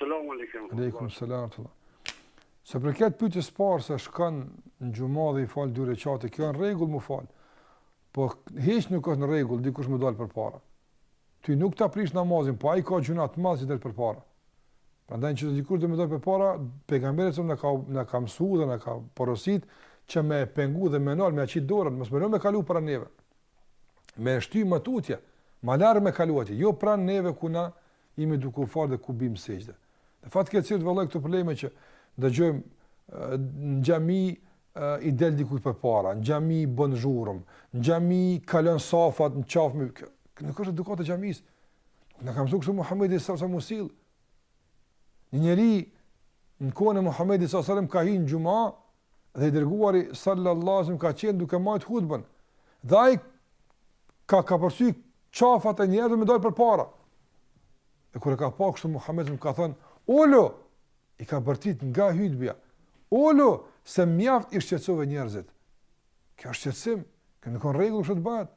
Selamu alejkum. Alejkum selam rahmetullah. Sa për këtë pyetjen e
parë se shkon në xhuma dhe i fal dy rekate, kjo në rregull me u fal. Po hiç nuk është në rregull dikush me dal përpara. Ty nuk ta prish namazin, po ai ka gjynah të madh që del përpara. Prandaj që dikush do me dal përpara, pejgamberi sa na ka na ka mësuar dhe na ka porosit që me pengu dhe me nal me e qit dorën, mos me lë me kalu para neve. Me shty më tutje, më larg me kalu aty, jo pranë neve ku na Jemi duke u falë dhe ku bimë sexhde. Në fakt këtë cilët vëllai këto probleme që dëgjojmë në xhami i del dikujt përpara, në xhami i bën zhurëm, në xhami i kalon safat në qafë, nuk është edukata e xhamisë, s'na ka mësu kështu Muhammedi s.a.s. me u sjell, një njeri në kohën e Muhammedit s.a.s. ka hi në xhuma, dhe i dërguari sallallahu alaihi wasallam ka qenë duke mbajt hutbën dhe ai ka kapërcy qafat e njerëzve me dalë përpara. E kur e ka pa kështu Muhammedi ka thënë, "Olo!" i ka bërtit nga hutbja. "Ulu, se mjaft i shqetësove njerëzit." Kjo është shqetësim, që nuk është në rregull kështu të bëhet.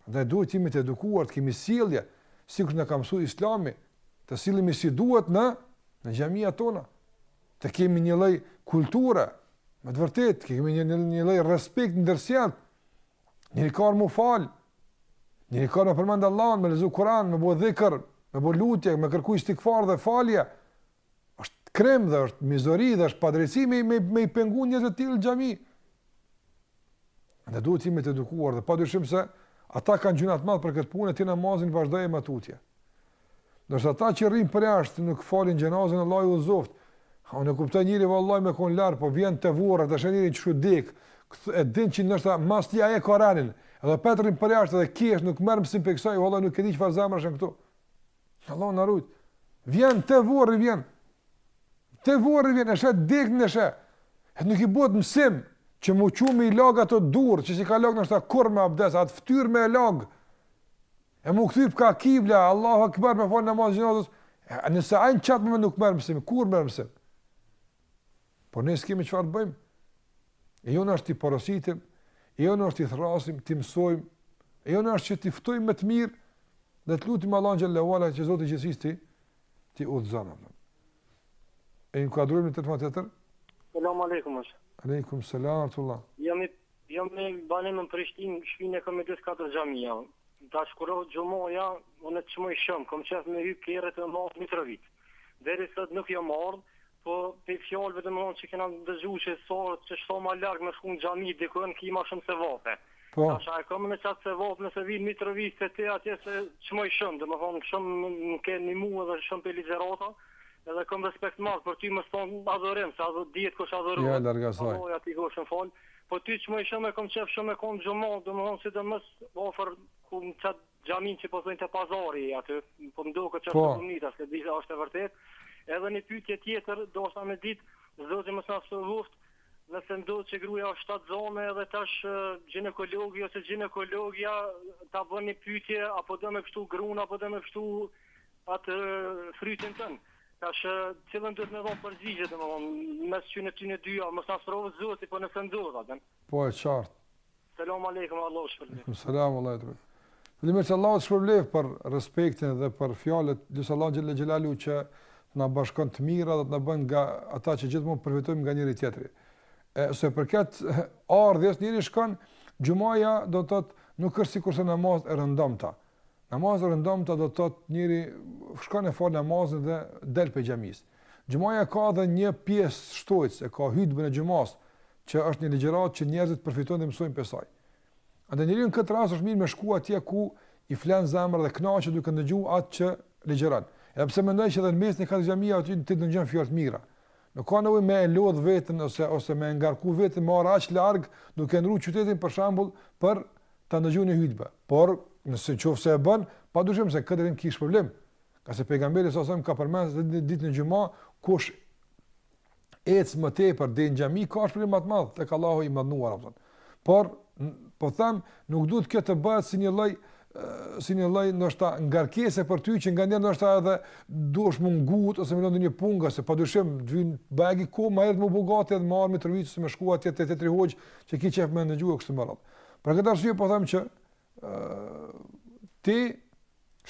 Prandaj duhet të jemi të edukuar, të kemi sjellje, sikur na ka mësuar Islami, të sillemi si duhet në në xhamiat tona. Të kemi një lloj kulture, me të vërtet, të kemi një, një, një lloj respekt ndërsjellt, njeri ka ardh mu fal, njeri ka ardh me përmend Allahun, me lexu Kuran, me bo dhikër, me bo lutje, me kërku istigfar dhe falje, është krim dhe është mizori dhe është padrejtësi me, me, me i pengu njerëz të tillë n'xhami. Dhe duhet t'jemi të edukuar dhe pa dyshim se ata kanë gjynah t'madh për këtë punë e ti namazin vazhdoje ma tutje. Ndërsa ata që rrin përjashtë nuk falin xhenazën Allahu i udhëzoft. Ha unë kuptoj njëri vallahi me kon larg, po vjen te vorra tash njëri q'u dek. E din që ndoshta mas tij ai e ka renin. Edhe po rrin përjashtë edhe kesh nuk merr mësim prej kësaj, vallahi nuk e di çfarë zemrash janë këto. Allahu na rujt. Vjen te vorri vjen. Te vorri vjen, e sheh t'deknin, sheh. E nuk i bëhet mësim që mu çu me i lag ato durë, që s'i ka lag ndoshta kurr me abdes, atë ftyr me lag, E mu kthy kah kibla, Allahu Ekber me fal namazin e xhenazës, nëse ai në qat moment nuk merr mësim, kur merr mësim? Por ne s'kemi çfarë të bëjmë. E jona është t'i porositim, e jona është t'i thrrasim, t'i mësojmë, e jona është që t'i ftojmë me të mirë dhe të lutim Allahun xhelle ve ala që Zoti i gjithësisë t'i t'i udhëzon ata. E inkuadrojmë një telefonatë tjetër.
Selam aleikum.
Aleikum selam rahmetullah.
Jam i Jam me banim në Prishtinë, shpinë e kam midis katër xhamijave. Tash kur o xhumaja, unë t'çmoj shumë, kam qef me hy n'kerr e m'ardh n'Mitrovicë. Deri sot nuk jam ardh, po prej fjalëve domethënë që kena dëgju që sa që sa ma larg me shku në xhami dikun ki ma shumë sevape. Po. Tash a e kam unë qat sevap nëse vij në Mitrovicë te ty atje se t'çmoj shumë, domethënë shumë më ke ndihmu edhe shumë pe ligjërata, edhe kam respekt të madh për ty mos t'thom adhurim, se adhu, dihet kush adhurohet.
Jo, larg asaj.
Allahu ja ti gjoshën fal. Po ty t'çmoj shumë e kom qef shumë e kom xhumanë, domethonë sidomos ofër kom qat xhamin që po thojnë te pazari aty, po m'doket, qashtu e menita, s'e dita a është e vërtet. Edhe një pytje tjetër, deshta me ditë, Zoti mos e pruft, nëse ndodh që gruja është shtatzonë edhe tash gjinekologi ose gjinekologja ta bën një pytje, a po do me pështu grun, a po do me pështu atë frytin ton. Tash cilën duhet me dhon përgjigje domethën mes këtyne tyne dy javë mos na sprovo zoti po nëse ndodh atë.
Po e qart.
Selam alejkum Allahu të
shpërbleft. Alejkum selam Allahu të shpërbleft. Faleminderit Allahu të shpërbleft për respektin dhe për fjalët lus Allahun xhela xhelalu që të na bashkon në të mira dhe të na bën nga ata që gjithmonë përfitojmë nga njëri tjetri. E sa i përket ardhjes njeri shkon xhumaja do të thotë nuk është sikurse namaz e rëndomta Namazi rëndomta do të thotë njeri shkon e fal namazin dhe del pe xhamis. Xhumaja ka edhe një pjesë shtojtëse, ka hutbën e xhumas, që është një ligjëratë që njerëzit përfitojnë dhe mësojnë prej saj. Andaj njeriu në këtë rast është mirë me shku atje ku i flen zemra dhe kënaqet duke ndëgju atë që ligjëron. Edhe pse mendoj që edhe në mesin e katër xhamiave aty ti dëgjon fjalë të mira. Nuk ka nevojë me e lodh veten ose ose me e ngarku veten me marrë aq larg, duke ndrru qytetin për shembull për ta ndëgjuar një hutbë. Por, nëse në qoftë se e bën, padyshim se ke të ri, ki shpërblim. Ngase pejgamberi sa sa ka përmend se ditë ditën e xhuma kush ec më tepër deri në xhami ka shpërblim më të madh tek Allahu i madhëruar apo thonë. Por po them, nuk duhet kjo të bëhet si një lloj si një lloj ndoshta ngarkese për ty që nganjëherë ndoshta edhe duhesh mungut ose me lën ndonjë punë ngase padyshim vjen bagi ku më erdhi më bogati edhe më armë të rrit se me shku atje te tjetri hoxh që ki qef me ndëgju kështu me radhë. Për këtë arsye po them që ë ti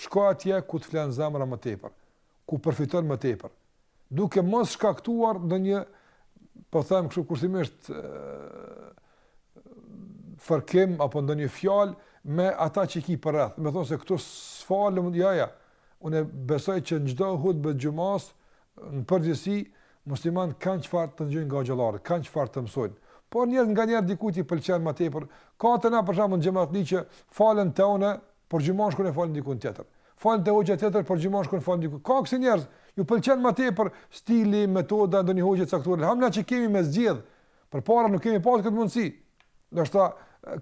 shko atje ku të flan zemra më tepër. ku përfiton më tepër, duke mos shkaktuar ndonjë, po them kështu kushtimisht, fërkim apo ndonjë fjalë me ata që ki për rreth, me thonë se këtu s'falëm, ja, ja, unë besoj që në çdo hutbe të xhumasë, në përgjithësi, muslimanët kanë çfarë të ndëgjojnë nga hoxhallarët, kanë çfarë të mësojnë, por njerëz nga njerëz dikujt i pëlqen ma tepër, ka te na për shembull xhematli që falen te unë, por xhumanë shkon e fal dikun të tjetër. Falet te hoxha tjetër por xhumanë shkon fal diku. Ka kësi njerëz, ju pëlqen më tepër stili, metoda e ndonjë hoxhe të caktuar. Elhamdullah që kemi me zgjedh. Përpara nuk kemi pas këtë mundësi. Ndoshta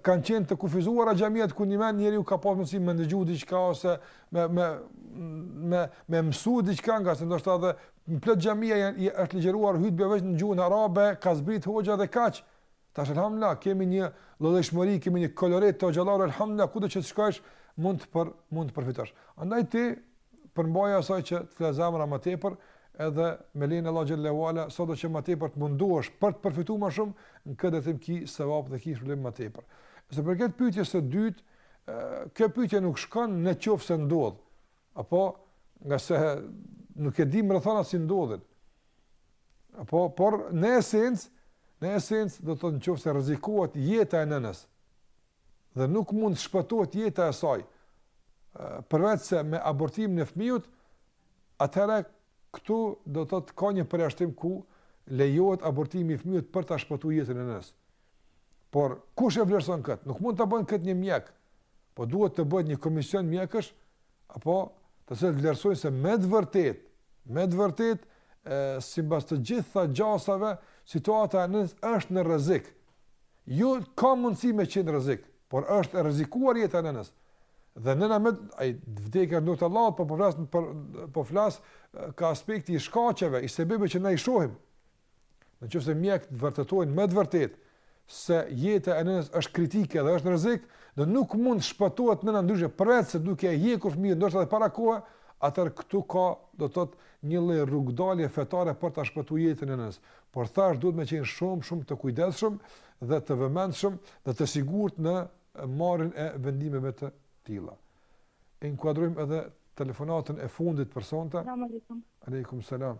kanë qenë të kufizuara xhamiat ku njëmend njeriu ka pas mundësi me ndëgju diçka ose me me me me mësu diçka ngase ndoshta edhe në plot xhamia janë është ligjëruar hutbe vetëm në gjuhën arabe, ka zbrit hoxha dhe kaq. Tash elhamdullah kemi një llojshmëri, kemi një kolorit të hoxhallarëve elhamdullah kudo që të shkosh mund të për, mund të përfitosh. Andaj ti përmbaje asaj që të flen zemra më tepër, edhe me lejen e Allahut xhele ue ala sado që më tepër të mundohesh për të përfituar më shumë në këtë drejtim ki sevap dhe ki shpërblim më tepër. Sa i përket pyetjes së dytë, kjo pyetje nuk shkon në qoftë se ndodh. Apo ngase nuk e dimë rrethanat si ndodhin. Apo, por në esencë, në esencë do të thotë në qoftë se rrezikohet jeta e nënës dhe nuk mund të shpëtohet jeta e saj përveç se me abortimin e fëmijës, atëherë këtu do të thotë ka një përjashtim ku lejohet abortimi i fëmijës për ta shpëtu jetën e nënës. Por kush e vlerëson këtë? Nuk mund ta bën këtë një mjek. Po duhet të bëhet një komision mjekësh apo të cilët vlerësojnë se me të vërtetë, me të vërtetë sipas të gjitha gjasave, situata e nënës është në rrezik. Jo ka mundësi me qenë në rrezik, por është e rrezikuar jeta e nënës. Dhe nëna me ai vdekja në dorë të Allahut, po po flas për po flas kah aspekti i shkaqeve, i sebebeve që ne i shohim. Në qoftë se mjekët vërtetojnë me të vërtetë se jeta e nënës është kritike dhe është në rrezik, dhe nuk mund shpëtohet nëna ndryshe përveç se duke e hjekur fëmijën ndoshta edhe para kohe, atëherë këtu ka do të thotë një lloj rrugëdalje fetare për ta shpëtuar jetën e nënës. Por thashë duhet me qenë shumë shumë të kujdesshëm dhe të vëmendshëm dhe të sigurt në marrjen e vendimeve të tilla. Inkuadrojmë edhe telefonatën e fundit për sonte.
Selam aleikum.
Aleikum selam.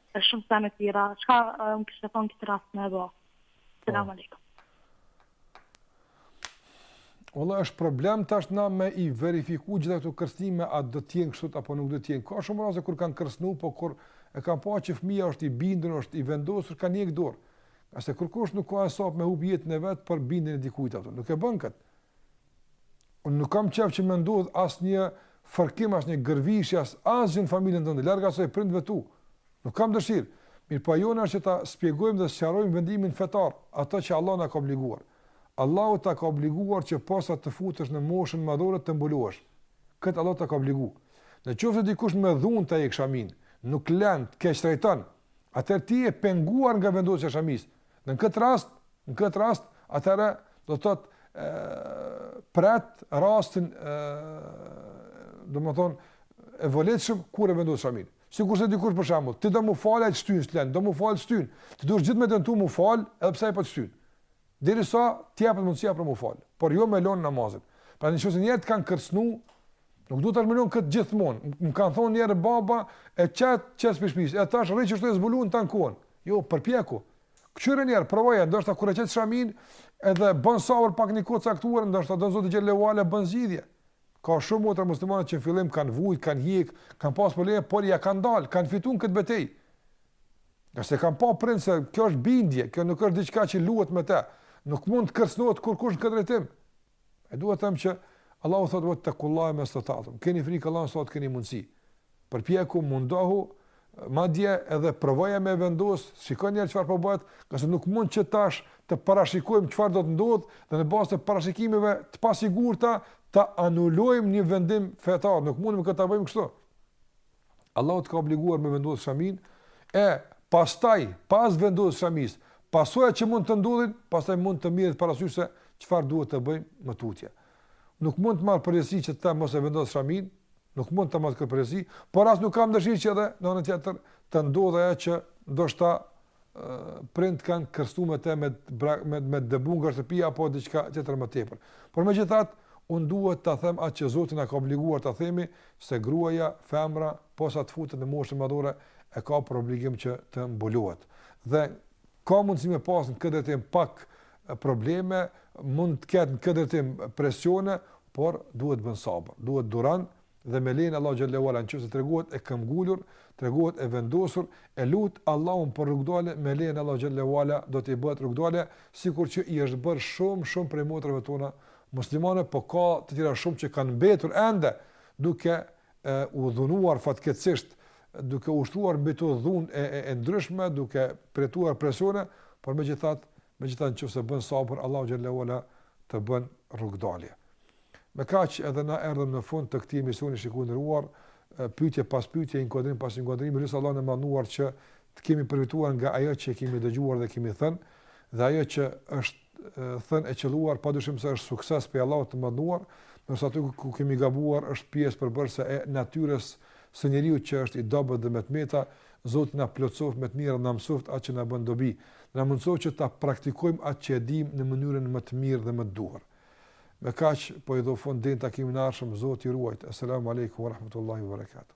e shumë sene tjera, çka, më këshillon në këtë rast me bo. Po. Selam
oh. aleikum. Valla është problem tash na me i verifiku gjitha këto kërcënime a do të jenë kështu apo nuk do të jenë. Ka shumë raste kur kanë kërcënuar, po kur e kanë pa që fëmija është i bindur, është i vendosur kanë hjek dorë. Se kurkush nuk ka hesap me hup jetën e vet për bindjen e dikujt atë. Nuk e bën kët. Unë nuk kam qejf që me ndodhë asnjë fërkim, asnjë gërvishje, as asgjë në familjen tënde, larg asaj prindve tu. Nuk kam dëshirë. Mirëpo po e jona është që ta spjegojmë dhe sqarojmë vendimin fetar, ato që Allahu na ka obliguar. Allahu ta ka obliguar që pasi të futesh në moshën madhore të mbulohesh. Këtë Allahu ta ka obligu. Në qoftë dikush me dhunë ta hjek shaminë, nuk të len, të keqtrajton, atëherë ti je e penguar nga vendosja e shamisë, Në këtë rast, në këtë rast, atëherë do të thotë pret rastin ë do të thotë e volitshëm kur e vendos shaminë. Sikur se dikush për shembull, ti do m'u fal ai të shtyn s'të len, do m'u fal të shtyn. Ti duhet gjithmonë me tentu m'u fal edhe pse ai po të shtyn. Derisa të jepet mundësia për m'u fal, por jo me lën namazin. Pra në qoftë se njëherë kanë kërcënu, nuk duhet tash me lën kët gjithmonë. Më kanë thonë njëherë baba e çet të çes prej shpisë. E tash rri kështu zbuluan tan kohën. Ku Jo, përpjeku. Këqyre njëherë, provoje, ndoshta kur e qet shaminë, edhe bën sabër pak një kohë të caktuar, ndoshta do Zoti xhel-le ve ala bën zgjidhje. Ka shumë motra muslimane që në fillim kanë vujt, kanë hjek, kanë pas probleme, por ia kanë dalë, kanë fituar këtë betejë. Se kanë pa prindt se kjo është bindje, kjo nuk është diçka që luhet me të. Nuk mund të kërcënohet kurkush në këtë drejtim. E dua të them që Allahu thotë fettekullahe mestetatum. Keni frikë Allahun sa të keni mundsi. Përpjeku, mundohu, madje edhe provoja me vendos, shiko njëherë çfarë po bëhet, ngase nuk mund që tash të parashikojmë çfarë do të ndodhë dhe në bazë të parashikimeve të pasigurta ta anulojmë një vendim fetar, nuk mundemi këtë ta bëjmë kështu. Allahu të ka obliguar me vendos shaminë, e pastaj, pas vendosjes së shamisë, pasojat që mund të ndodhin, pastaj mund të merret parasysh se çfarë duhet të bëjmë më tutje. Nuk mund ta marr përgjegjësinë që të them mos e vendos shaminë, nuk mund ta marr këtë përgjegjësi, por as nuk kam dëshirë që edhe në anën tjetër të ndodhë ajo që ndoshta prindët kanë kërcënuar me të, me me me dëbu nga shtëpia apo diçka tjetër më tepër. Por megjithatë, unë duhet ta them atë që Zoti na ka obliguar ta themi se gruaja, femra, posa të futet në moshën madhore, e ka për obligim që të mbulohet. Dhe Ka mundësi me pas në këtë drejtim pak probleme, mund të ketë në këtë drejtim presione, por duhet bën sabër, duhet duruar dhe me lejen e Allahut Xhelle ve Ala, në qoftë se tregohet e këmbëngulur, tregohet e vendosur, e lut Allahun për rrugëdalje, me lejen e Allahut Xhelle ve Ala, do t'i bëhet rrugëdalje, sikur që i është bërë shumë, shumë prej motrave tona, muslimane, po ka të tjera shumë që kanë mbetur ende, duke u dhunuar fatkeqësisht duke u ushtruar mbi to dhunë e, e, e ndryshme, duke përjetuar presione, por megjithatë, megjithatë në qoftë se bën sabër, Allahu Xhelle ve Ala të bën rrugëdalje. Me kaq edhe na erdhëm në fund të këtij emisioni shikues të nderuar, pyetje pas pyetje, inkuadrim pas inkuadrimi, lus Allahun e madhëruar që të kemi përfituar nga ajo që kemi dëgjuar dhe kemi thënë, dhe ajo që është thënë e qëlluar, pa dyshim se është sukses prej Allahut të madhëruar, ndërsa aty ku kemi gabuar është pjesë përbërëse e natyrës së njeriut që është i dobët dhe me të meta, Zoti na plotësoftë me të mirë, na mësoftë atë që na bën dobi, na mundësoftë që ta praktikojmë atë që e dimë në mënyrën më të mirë dhe më të duhur. Me kaq, po i jap fund, deri në takimin e ardhshëm, Zoti ju ruajt. Assalamu alaikum wa rahmatullahi wa barakatuh.